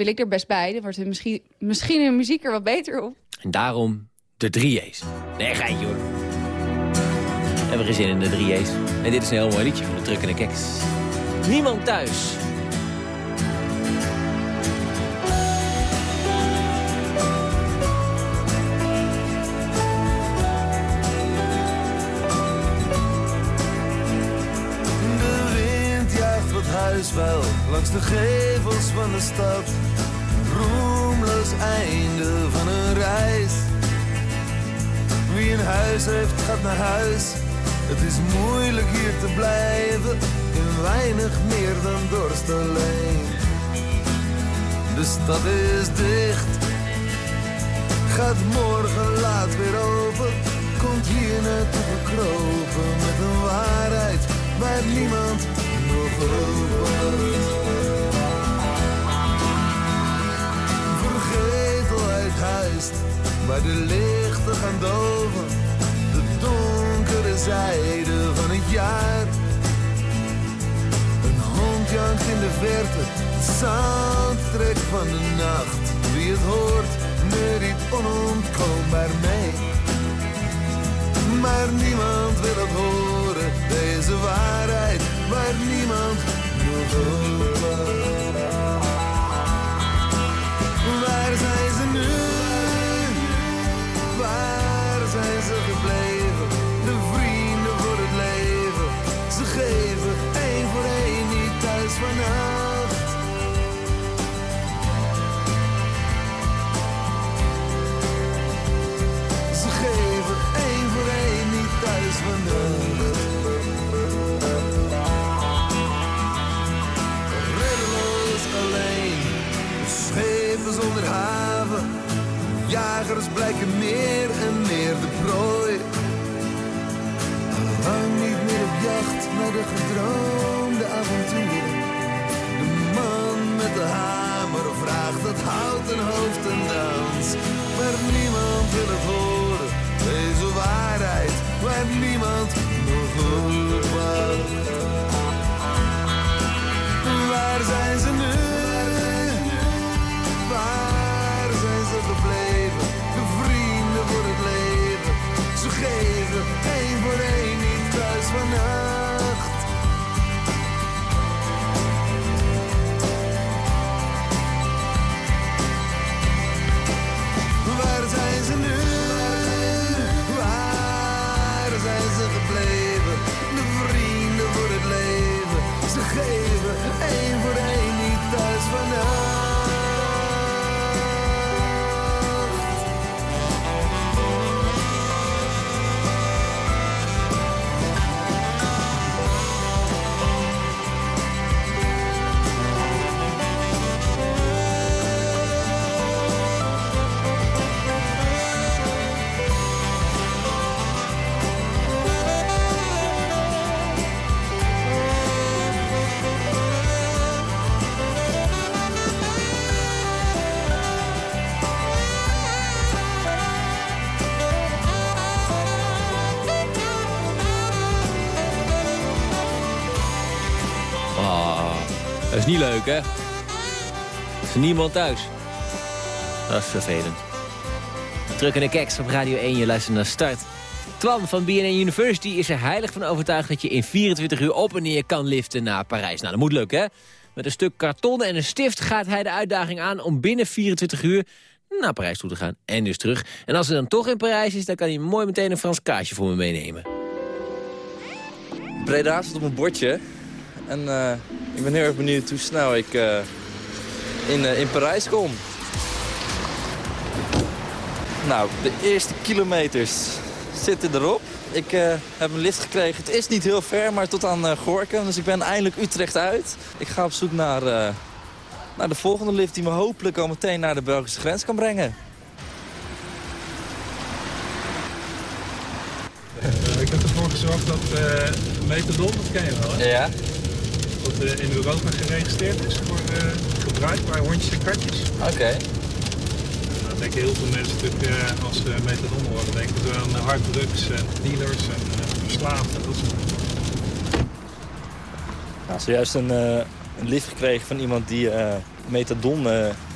wil ik er best bij. Dan wordt hun misschien, misschien hun muziek er wat beter op. En daarom de drie J's. Nee, geintje hoor. We hebben geen zin in de drie J's. En dit is een heel mooi liedje van de Truck en de Keks. Niemand thuis. De wind jaagt wat huisvuil langs de gevels van de stad. Roemloos einde van een reis. Wie een huis heeft, gaat naar huis. Het is moeilijk hier te blijven, in weinig meer dan dorst alleen. De stad is dicht, gaat morgen laat weer open. komt hier naartoe gekropen met een waarheid waar niemand nog over. Huist waar de lichten gaan doven, de donkere zijde van het jaar. Een hond jankt in de verte, het soundtrack van de nacht. Wie het hoort, neuriet onontkoombaar mee. Maar niemand wil het horen, deze waarheid waar niemand nog over. Is niet leuk, hè? Er is niemand thuis. Dat is vervelend. Druk in de keks op Radio 1, je luistert naar Start. Twan van BNN University is er heilig van overtuigd... dat je in 24 uur op en neer kan liften naar Parijs. Nou, dat moet lukken, hè? Met een stuk karton en een stift gaat hij de uitdaging aan... om binnen 24 uur naar Parijs toe te gaan en dus terug. En als hij dan toch in Parijs is, dan kan hij mooi meteen een Frans kaasje voor me meenemen. Breda staat op een bordje. En eh, ik ben heel erg benieuwd hoe snel ik eh, in, eh, in Parijs kom. Nou, de eerste kilometers zitten erop. Ik heb een lift gekregen. Het is niet heel ver, maar tot aan Gorkum. Dus ik ben eindelijk Utrecht uit. Ik ga op zoek naar, naar de volgende lift die me hopelijk al meteen naar de Belgische grens kan brengen. ik heb ervoor gezorgd dat uh, methadon, dat ken je wel hè? Ja. Dat uh, in Europa geregistreerd is voor uh, gebruik bij hondjes en katjes. Oké. Okay. Dan denken heel veel mensen natuurlijk als ze methadon horen, denken ze aan harddrugs en dealers en verslaafden. Dat soort nou, zojuist een, een lift gekregen van iemand die methadon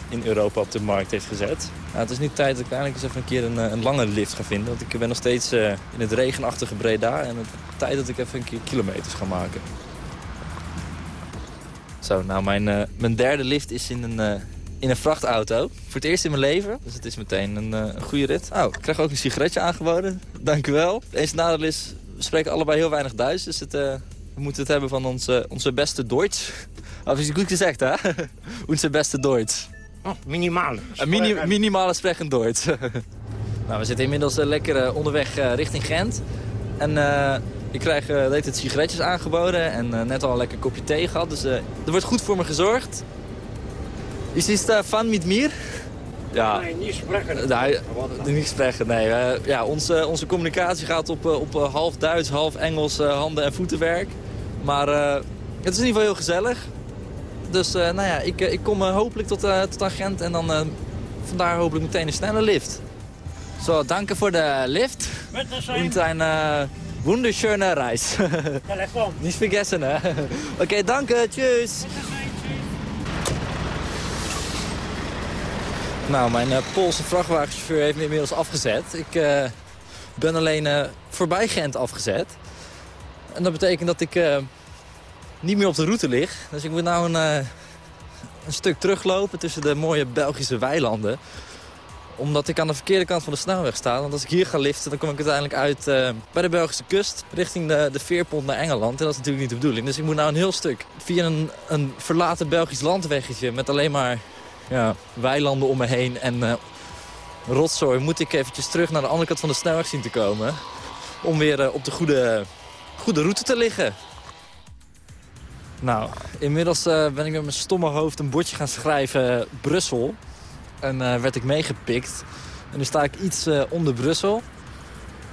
in Europa op de markt heeft gezet. Nou, het is nu tijd dat ik eindelijk eens even een keer een, een lange lift ga vinden. Want ik ben nog steeds in het regenachtige Breda. En het is tijd dat ik even een keer kilometers ga maken. Zo, nou mijn, uh, mijn derde lift is in een, uh, in een vrachtauto. Voor het eerst in mijn leven. Dus het is meteen een, een goede rit. Oh, ik krijg ook een sigaretje aangeboden. Dank u wel. Eens nadeel is, we spreken allebei heel weinig Duits. Dus het, we moeten het hebben van onze, onze beste Duits. Of is het goed gezegd, hè? onze beste Duits. Oh, minimale. Een mini minimale spreken Duits. nou, we zitten inmiddels lekker onderweg richting Gent. En ik krijg uh, het sigaretjes aangeboden en net al een lekker kopje thee gehad. Dus er wordt goed voor me gezorgd. Is dit fun met mir? Ja. Nee, niet spreken. Nee, niet spreken, nee. Eh, ja, onze, onze communicatie gaat op, eh, op eh, half Duits, half Engels, eh, handen- en voetenwerk. Maar eh, het is in ieder geval heel gezellig. Dus eh, nou ja, ik, eh, ik kom eh, hopelijk tot, eh, tot aan Gent en dan eh, vandaar hopelijk meteen een snelle lift. Zo, danke voor de lift. Und een uh, wunderschöne Reis. Telefoon. Niet vergessen, hè? Oké, danke. Tjus. Nou, mijn eh, Poolse vrachtwagenchauffeur heeft me inmiddels afgezet. Ik eh, ben alleen eh, voorbij Gent afgezet. En dat betekent dat ik eh, niet meer op de route lig. Dus ik moet nou een, eh, een stuk teruglopen tussen de mooie Belgische weilanden omdat ik aan de verkeerde kant van de snelweg sta. Want als ik hier ga liften, dan kom ik uiteindelijk uit eh, bij de Belgische kust... richting de, de veerpont naar Engeland. En dat is natuurlijk niet de bedoeling. Dus ik moet nou een heel stuk via een, een verlaten Belgisch landweggetje... met alleen maar ja, weilanden om me heen en eh, rotzooi... moet ik eventjes terug naar de andere kant van de snelweg zien te komen... om weer eh, op de goede, goede route te liggen. Nou, inmiddels ben ik met mijn stomme hoofd een bordje gaan schrijven Brussel... En eh, werd ik meegepikt. En nu sta ik iets eh, onder Brussel.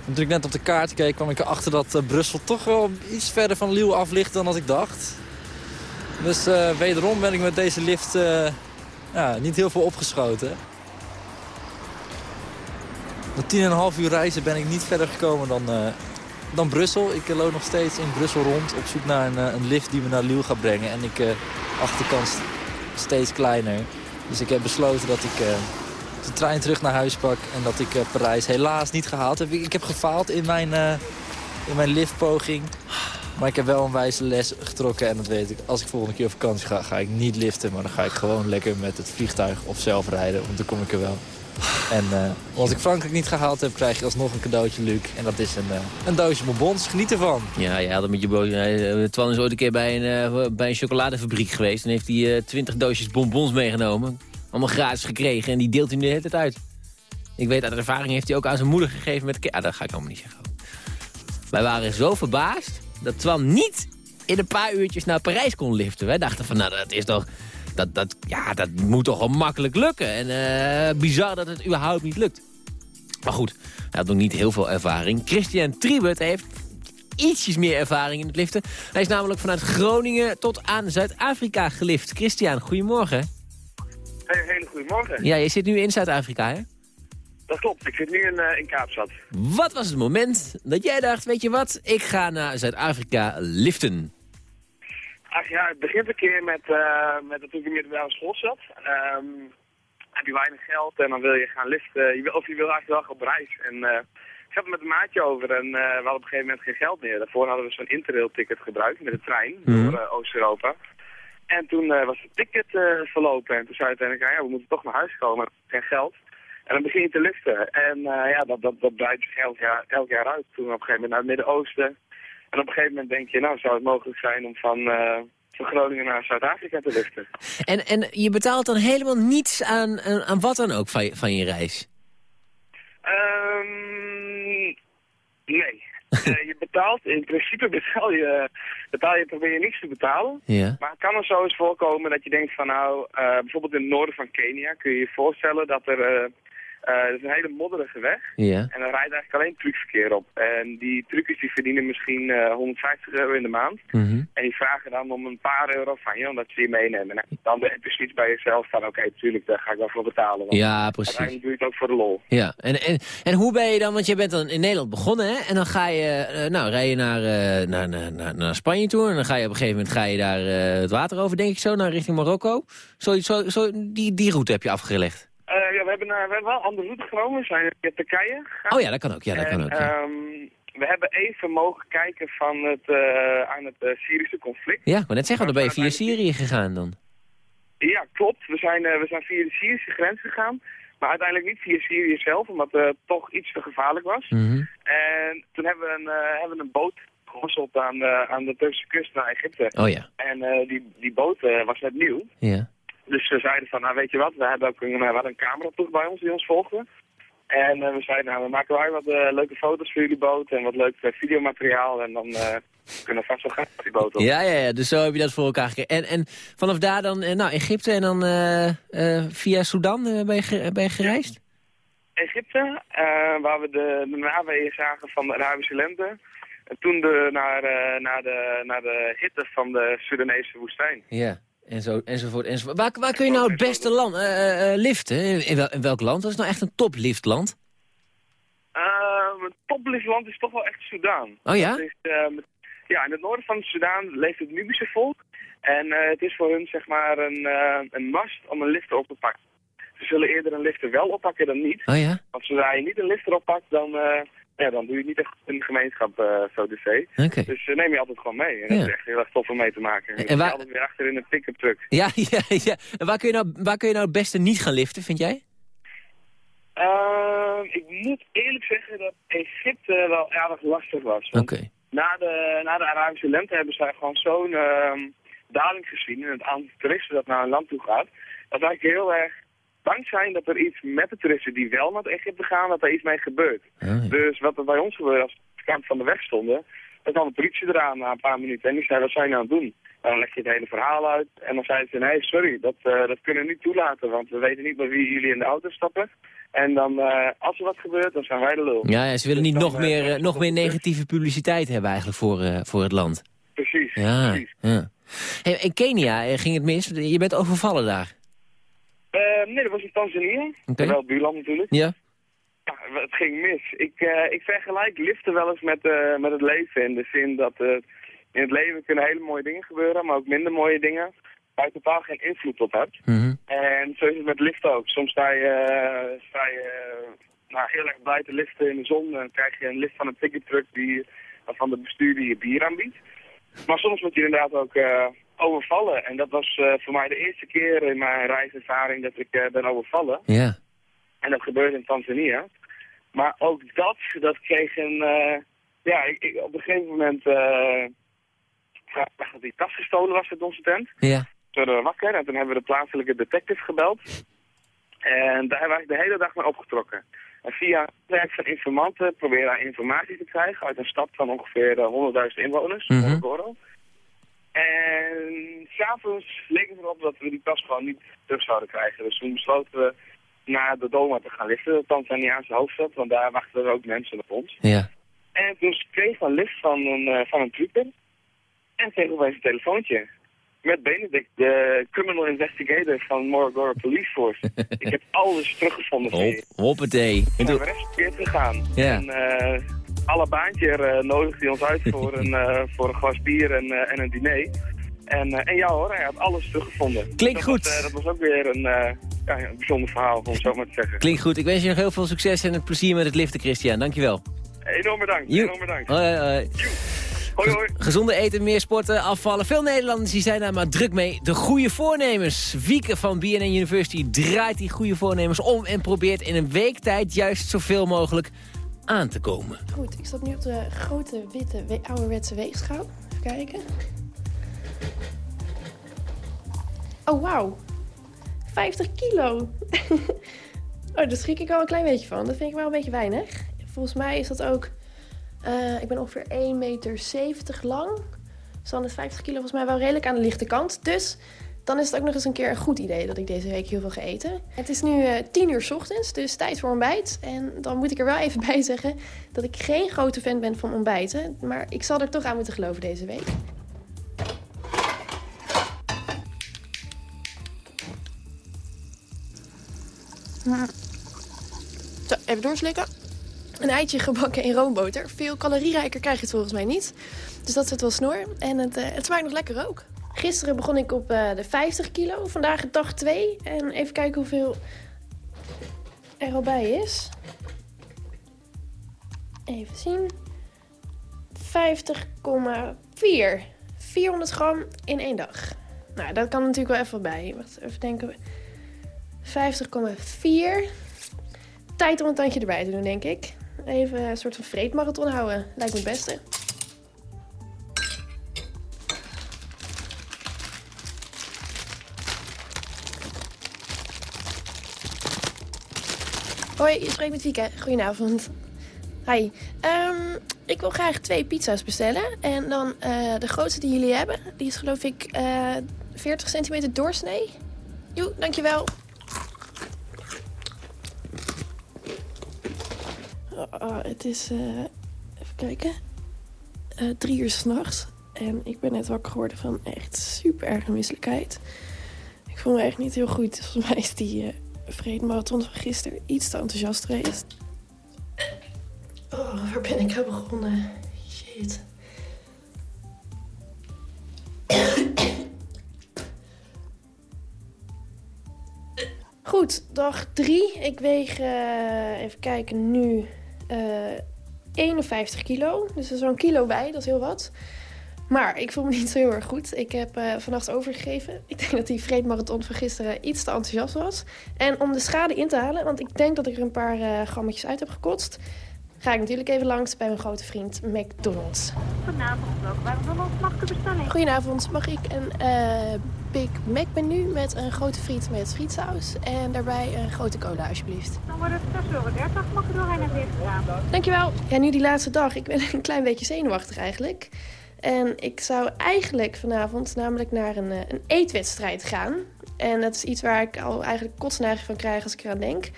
En toen ik net op de kaart keek, kwam ik erachter dat eh, Brussel toch wel iets verder van Liel af ligt dan dat ik dacht. Dus wederom ben ik met deze lift ja, niet heel veel opgeschoten. Na 10,5 uur reizen ben ik niet verder gekomen dan, dan Brussel. Ik loop nog steeds in Brussel rond op zoek naar een, een lift die me naar Liel gaat brengen. En ik achterkant steeds kleiner. Dus ik heb besloten dat ik uh, de trein terug naar huis pak en dat ik uh, Parijs helaas niet gehaald heb. Ik, heb gefaald in mijn, uh, in mijn liftpoging. Maar ik heb wel een wijze les getrokken en dat weet ik. Als ik volgende keer op vakantie ga, ga ik niet liften. Maar dan ga ik gewoon lekker met het vliegtuig of zelf rijden, want dan kom ik er wel. En uh, als ik Frankrijk niet gehaald heb, krijg je alsnog een cadeautje, Luc. En dat is een, uh, een doosje bonbons. Geniet ervan. Ja, je had met je boos. Uh, Twan is ooit een keer bij een, bij een chocoladefabriek geweest. En heeft hij 20 doosjes bonbons meegenomen. Allemaal gratis gekregen. En die deelt hij nu de hele tijd uit. Ik weet uit ervaring heeft hij ook aan zijn moeder gegeven met... Ja, dat ga ik allemaal niet zeggen. Wij waren zo verbaasd dat Twan niet in een paar uurtjes naar Parijs kon liften. Wij dachten van, nou, dat is toch... Dat, dat, ja, dat moet toch wel makkelijk lukken. En uh, bizar dat het überhaupt niet lukt. Maar goed, hij had nog niet heel veel ervaring. Christian Tribut heeft ietsjes meer ervaring in het liften. Hij is namelijk vanuit Groningen tot aan Zuid-Afrika gelift. Christian, goedemorgen. Hey, hele goedemorgen. Ja, je zit nu in Zuid-Afrika, hè? Dat klopt, ik zit nu in, uh, in Kaapstad. Wat was het moment dat jij dacht, weet je wat, ik ga naar Zuid-Afrika liften? Ach ja, het begint een keer met, uh, met dat ik in middelbare school zat. Um, heb je weinig geld en dan wil je gaan liften, je wil, of je wil eigenlijk wel op reis. En uh, ik zat er met een maatje over en we hadden op een gegeven moment geen geld meer. Daarvoor hadden we zo'n interrail-ticket gebruikt met de trein mm -hmm. door Oost-Europa. En toen was het ticket verlopen en toen zei uiteindelijk, ja, we moeten toch naar huis komen, geen geld. En dan begin je te liften. En uh, ja, dat, dat, dat breidt zich elk jaar, elk jaar uit. Toen op een gegeven moment naar het Midden-Oosten. En op een gegeven moment denk je, nou zou het mogelijk zijn om van, uh, van Groningen naar Zuid-Afrika te liften. En, en je betaalt dan helemaal niets aan, aan, wat dan ook van je, van je reis? Um, nee. uh, je betaalt, in principe betaal je, betaal je, probeer je niks te betalen. Ja. Maar het kan er zo eens voorkomen dat je denkt van nou, uh, bijvoorbeeld in het noorden van Kenia kun je je voorstellen dat er, uh, uh, is een hele modderige weg. Ja. En dan rijdt eigenlijk alleen truckverkeer op. En die truckers die verdienen misschien uh, 150 euro in de maand. Mm -hmm. En die vragen dan om een paar euro van je, omdat ze je meenemen. En dan heb je zoiets bij jezelf van oké, okay, tuurlijk, daar ga ik wel voor betalen. Want ja, precies. Uiteindelijk doe je het ook voor de lol. Ja, en, en, en hoe ben je dan, want je bent dan in Nederland begonnen hè? En dan ga je, uh, nou, rij je naar, naar, naar, naar, Spanje toe. En dan ga je op een gegeven moment ga je daar het water over, denk ik zo, naar richting Marokko. Zo, zo, zo, die, die route heb je afgelegd. Uh, ja, we hebben, uh, we hebben wel een andere route genomen. We zijn in Turkije gegaan. Oh ja, dat kan ook. Ja, dat en, kan ook ja. um, we hebben even mogen kijken van het, uh, aan het Syrische conflict. Ja, maar net zeggen, dan ben je via Syrië gegaan dan. Ja, klopt. We zijn, we zijn via de Syrische grens gegaan. Maar uiteindelijk niet via Syrië zelf, omdat het toch iets te gevaarlijk was. Mm -hmm. En toen hebben we een, hebben we een boot gewisseld aan, aan de Turkse kust naar Egypte. Oh ja. En die, die boot was net nieuw. Ja. Dus we zeiden van, nou weet je wat, we hebben ook een, we hadden een cameraploeg bij ons die ons volgde. En uh, we zeiden, nou we maken wij wat uh, leuke foto's voor jullie boot en wat leuk uh, videomateriaal. En dan We kunnen vast wel gaan met die boot op. Ja, ja, ja, dus zo heb je dat voor elkaar gekregen. En, en vanaf daar dan, eh, nou, Egypte en dan eh, eh, via Sudan eh, ben, je ben je gereisd? Egypte, eh, waar we de, de naweeën zagen van de Arabische lente. En toen de, naar, eh, naar, de, naar de hitte van de Sudanese woestijn. Ja, en zo, enzovoort, enzovoort. Waar, waar kun je nou het beste land, eh, eh, eh, liften? In, in wel- in welk land? Wat is nou echt een topliftland? Uh, het topliftland is toch wel echt Soudaan. Oh ja? Is, ja, in het noorden van Soudaan leeft het Nubische volk. En het is voor hun zeg maar een, een must om een lifter op te pakken. Ze zullen eerder een lifter wel oppakken dan niet. Oh ja? Want zodra je niet een lifter oppakt, dan, ja, dan doe je niet echt de gemeenschap, eh zo de zee. Oké. Dus eh, neem je altijd gewoon mee. En dat Ja. is echt heel erg tof om mee te maken. En, en waar- altijd weer achter in een pick-up truck. Ja, ja, ja. En waar kun, je nou, waar kun je nou het beste niet gaan liften, vind jij? Ehm, ik moet eerlijk zeggen dat Egypte wel erg lastig was. Oké. na, de, na de Arabische lente hebben zij gewoon zo'n ehm, daling gezien in het aantal toeristen dat naar een land toe gaat. Dat wij eigenlijk heel erg bang zijn dat er iets met de toeristen die wel naar Egypte gaan, dat er iets mee gebeurt. Dus wat er bij ons gebeurde als we kant van de weg stonden, dan kwam de politie eraan na een paar minuten en die zei, wat zijn je nou aan het doen? Dan leg je het hele verhaal uit en dan zeiden ze, nee, sorry, dat, eh, dat kunnen we niet toelaten, want we weten niet bij wie jullie in de auto stappen. En dan, eh, als er wat gebeurt, dan zijn wij de lul. Ja, ja ze willen niet dan, nog, eh, meer, nog meer negatieve publiciteit hebben eigenlijk voor, voor het land. Precies, Ja, precies. ja. Hey, in Kenia ging het mis. Je bent overvallen daar. Eh, nee, dat was in Tanzania. Oké. Wel buurland natuurlijk. Ja? Ja, het ging mis. Ik, eh, ik vergelijk liften wel eens met, eh, met het leven. In de zin dat eh, in het leven kunnen hele mooie dingen gebeuren, maar ook minder mooie dingen. Waar je totaal geen invloed op hebt. Mhm. En zo is het met liften ook. Soms sta je, eh, sta je nou, heel erg blij te liften in de zon. Dan krijg je een lift van een ticket truck die, waarvan de bestuurder je bier aanbiedt. Maar soms word je inderdaad ook overvallen. En dat was eh, voor mij de eerste keer in mijn reiservaring dat ik eh, ben overvallen. Ja. En dat gebeurde in Tanzania. Maar ook dat, dat kreeg een... eh, ja, ik, ik- op een gegeven moment... dacht dat die tas gestolen was uit onze tent. Ja. Toen werden we wakker en toen hebben we de plaatselijke detective gebeld. En daar hebben we eigenlijk de hele dag mee opgetrokken. En via het werk van informanten proberen wij informatie te krijgen uit een stad van ongeveer eh, 100.000 inwoners, Mhm. Morogoro. En s'avonds leek het erop dat we die tas gewoon niet terug zouden krijgen. Dus toen besloten we naar Dodoma te gaan liften, de Tanzaniaanse hoofdstad, want daar wachten er ook mensen op ons. Ja. En toen kregen we een lift van een, eh, van een trooper. En kregen we opeens een telefoontje. Met Benedict, de criminal investigator van Morogoro Police Force. ik heb alles teruggevonden. Hop, hoppatee. En En toen- de rest weer gegaan. Ja. En eh alle baantje uh, nodigde hij ons uit voor een, eh, voor een glas bier en, eh, en een diner. En, en ja hoor, hij had alles teruggevonden. Klinkt dat goed. Was, dat was ook weer een, ja, een bijzonder verhaal, om het zo maar te zeggen. Klinkt goed. Ik wens je nog heel veel succes en het plezier met het liften, Christian. Dankjewel. Enorm bedankt, enorm bedankt. Hoi, hoi. Hoi, hoi. Gezonde eten, meer sporten, afvallen. Veel Nederlanders die zijn daar maar druk mee. De goede voornemens. Wieke van BNN University draait die goede voornemens om... en probeert in een week tijd juist zoveel mogelijk aan te komen. Goed, ik stap nu op de grote witte we ouderwetse weegschaal. Even kijken. Oh, wauw. 50 kilo. oh, daar schrik ik wel een klein beetje van. Dat vind ik wel een beetje weinig. Volgens mij is dat ook... eh, ik ben ongeveer 1,70 meter lang. Dus dan is 50 kilo volgens mij wel redelijk aan de lichte kant. Dus dan is het ook nog eens een keer een goed idee dat ik deze week heel veel ga eten. Het is nu eh 10 uur 's ochtends, dus tijd voor ontbijt. En dan moet ik er wel even bij zeggen dat ik geen grote fan ben van ontbijten. Maar ik zal er toch aan moeten geloven deze week. Zo, even doorslikken. Een eitje gebakken in roomboter. Veel calorierijker krijg je het volgens mij niet. Dus dat zit wel snor. En het, eh, het smaakt nog lekker ook. Gisteren begon ik op eh, de 50 kilo. Vandaag dag 2. En even kijken hoeveel er al bij is. Even zien. 50,4. 400 gram in één dag. Nou, dat kan natuurlijk wel even bij. Wacht, even denken. 50,4. Tijd om een tandje erbij te doen, denk ik. Even een soort van vreedmarathon houden. Lijkt me het beste. Hoi, je spreekt met Wieke. Goedenavond. Hi. Ehm, Ik wil graag twee pizza's bestellen. En dan eh, de grootste die jullie hebben, die is geloof ik eh 40 centimeter doorsnee. Joe, dankjewel. Oh, oh, het is, eh, even kijken, drie uur s'nachts. En ik ben net wakker geworden van echt super erge misselijkheid. Ik voel me echt niet heel goed. Volgens mij is die vreedmarathon van gisteren iets te enthousiast geweest. Oh, waar ben ik aan begonnen? Shit. Goed, dag drie. Ik weeg, eh, even kijken, nu eh 51 kilo. Dus er is zo'n kilo bij, dat is heel wat. Maar ik voel me niet zo heel erg goed. Ik heb eh, vannacht overgegeven. Ik denk dat die vreedmarathon van gisteren iets te enthousiast was. En om de schade in te halen, want ik denk dat ik er een paar eh, grammetjes uit heb gekotst... ga ik natuurlijk even langs bij mijn grote vriend McDonald's. Goedenavond, welkom bij McDonald's. Mag ik een bestelling? Goedenavond, mag ik een eh, Big Mac menu met een grote friet met frietsaus... en daarbij een grote cola, alsjeblieft. Dan wordt het 6,30 euro. Mag ik doorheen naar dit gaan? Dankjewel. Ja, nu die laatste dag. Ik ben een klein beetje zenuwachtig eigenlijk. En ik zou eigenlijk vanavond namelijk naar een, eh, een eetwedstrijd gaan. En dat is iets waar ik al eigenlijk kotsneiging van krijg als ik eraan denk.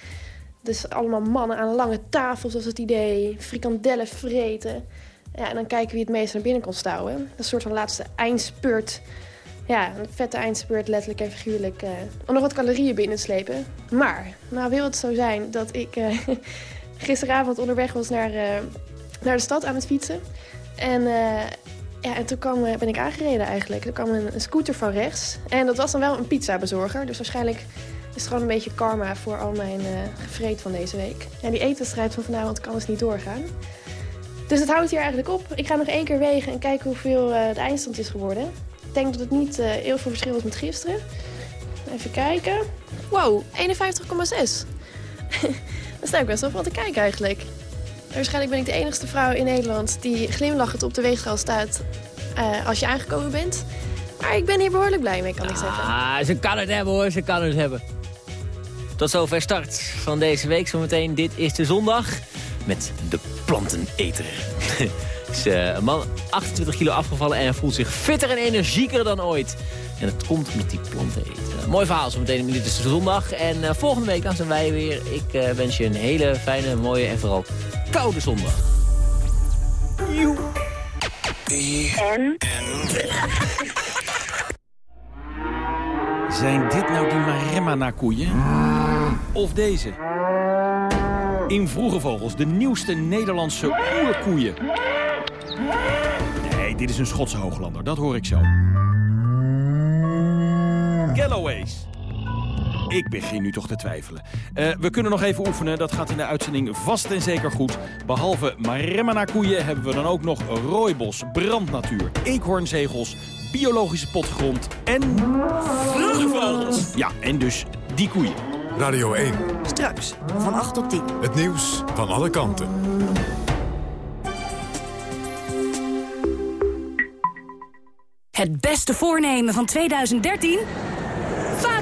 Dus allemaal mannen aan lange tafels, was het idee. Frikandellen vreten. Ja, en dan kijken wie het meest naar binnen kon stouwen. Een soort van laatste eindspurt. Ja, een vette eindspurt, letterlijk en figuurlijk. eh, om nog wat calorieën binnen te slepen. Maar, nou wil het zo zijn dat ik eh, gisteravond onderweg was naar, naar de stad aan het fietsen. En, ja, en toen kwam, eh, ben ik aangereden eigenlijk. Er kwam een, scooter van rechts. En dat was dan wel een pizzabezorger. Dus waarschijnlijk is het gewoon een beetje karma voor al mijn eh gevreed van deze week. Ja, die etenstrijd van vanavond kan dus niet doorgaan. Dus het houdt hier eigenlijk op. Ik ga nog één keer wegen en kijken hoeveel eh, de eindstand is geworden. Ik denk dat het niet eh, heel veel verschil is met gisteren. Even kijken. Wow, 51,6. Dan sta ik best wel van te kijken eigenlijk. Waarschijnlijk ben ik de enigste vrouw in Nederland die glimlachend op de weegschaal staat eh, als je aangekomen bent. Maar ik ben hier behoorlijk blij mee, kan ik zeggen. Ah, ze kan het hebben hoor, ze kan het hebben. Tot zover start van deze week. Zometeen, dit is de zondag met de planteneter. is een man 28 kilo afgevallen en voelt zich fitter en energieker dan ooit. En dat komt met die planten eten. mooi verhaal, zometeen in Dit is de zondag. En eh, volgende week dan zijn wij weer. Ik eh, wens je een hele fijne, mooie en vooral koude zondag. En? Zijn dit nou die Maremma-koeien? Of deze? In Vroege Vogels, de nieuwste Nederlandse oerkoeien. Nee, dit is een Schotse hooglander, dat hoor ik zo. Galloways. Ik begin nu toch te twijfelen. Eh, we kunnen nog even oefenen, dat gaat in de uitzending vast en zeker goed. Behalve Maremma koeien hebben we dan ook nog rooibos, brandnatuur, eekhoornzegels, biologische potgrond en... Vroege vogels! Ja, en dus die koeien. Radio 1. Straks, van 8 tot 10. Het nieuws van alle kanten. Het beste voornemen van 2013?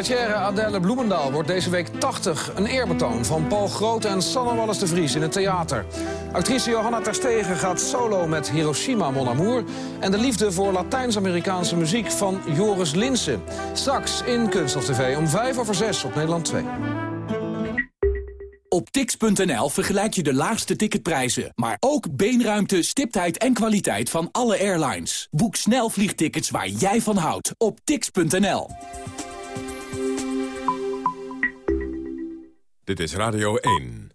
Cabaretière Adèle Bloemendaal wordt deze week 80. Een eerbetoon van Paul Grote en Sanne Wallis de Vries in het theater. Actrice Johanna Terstegen gaat solo met Hiroshima Mon Amour... en de liefde voor Latijns-Amerikaanse muziek van Joris Linsen. Straks in Kunst of TV om 5 over 6 op Nederland 2. Op tix.nl vergelijk je de laagste ticketprijzen, maar ook beenruimte, stiptheid en kwaliteit van alle airlines. Boek snel vliegtickets waar jij van houdt op tix.nl. Dit is Radio 1.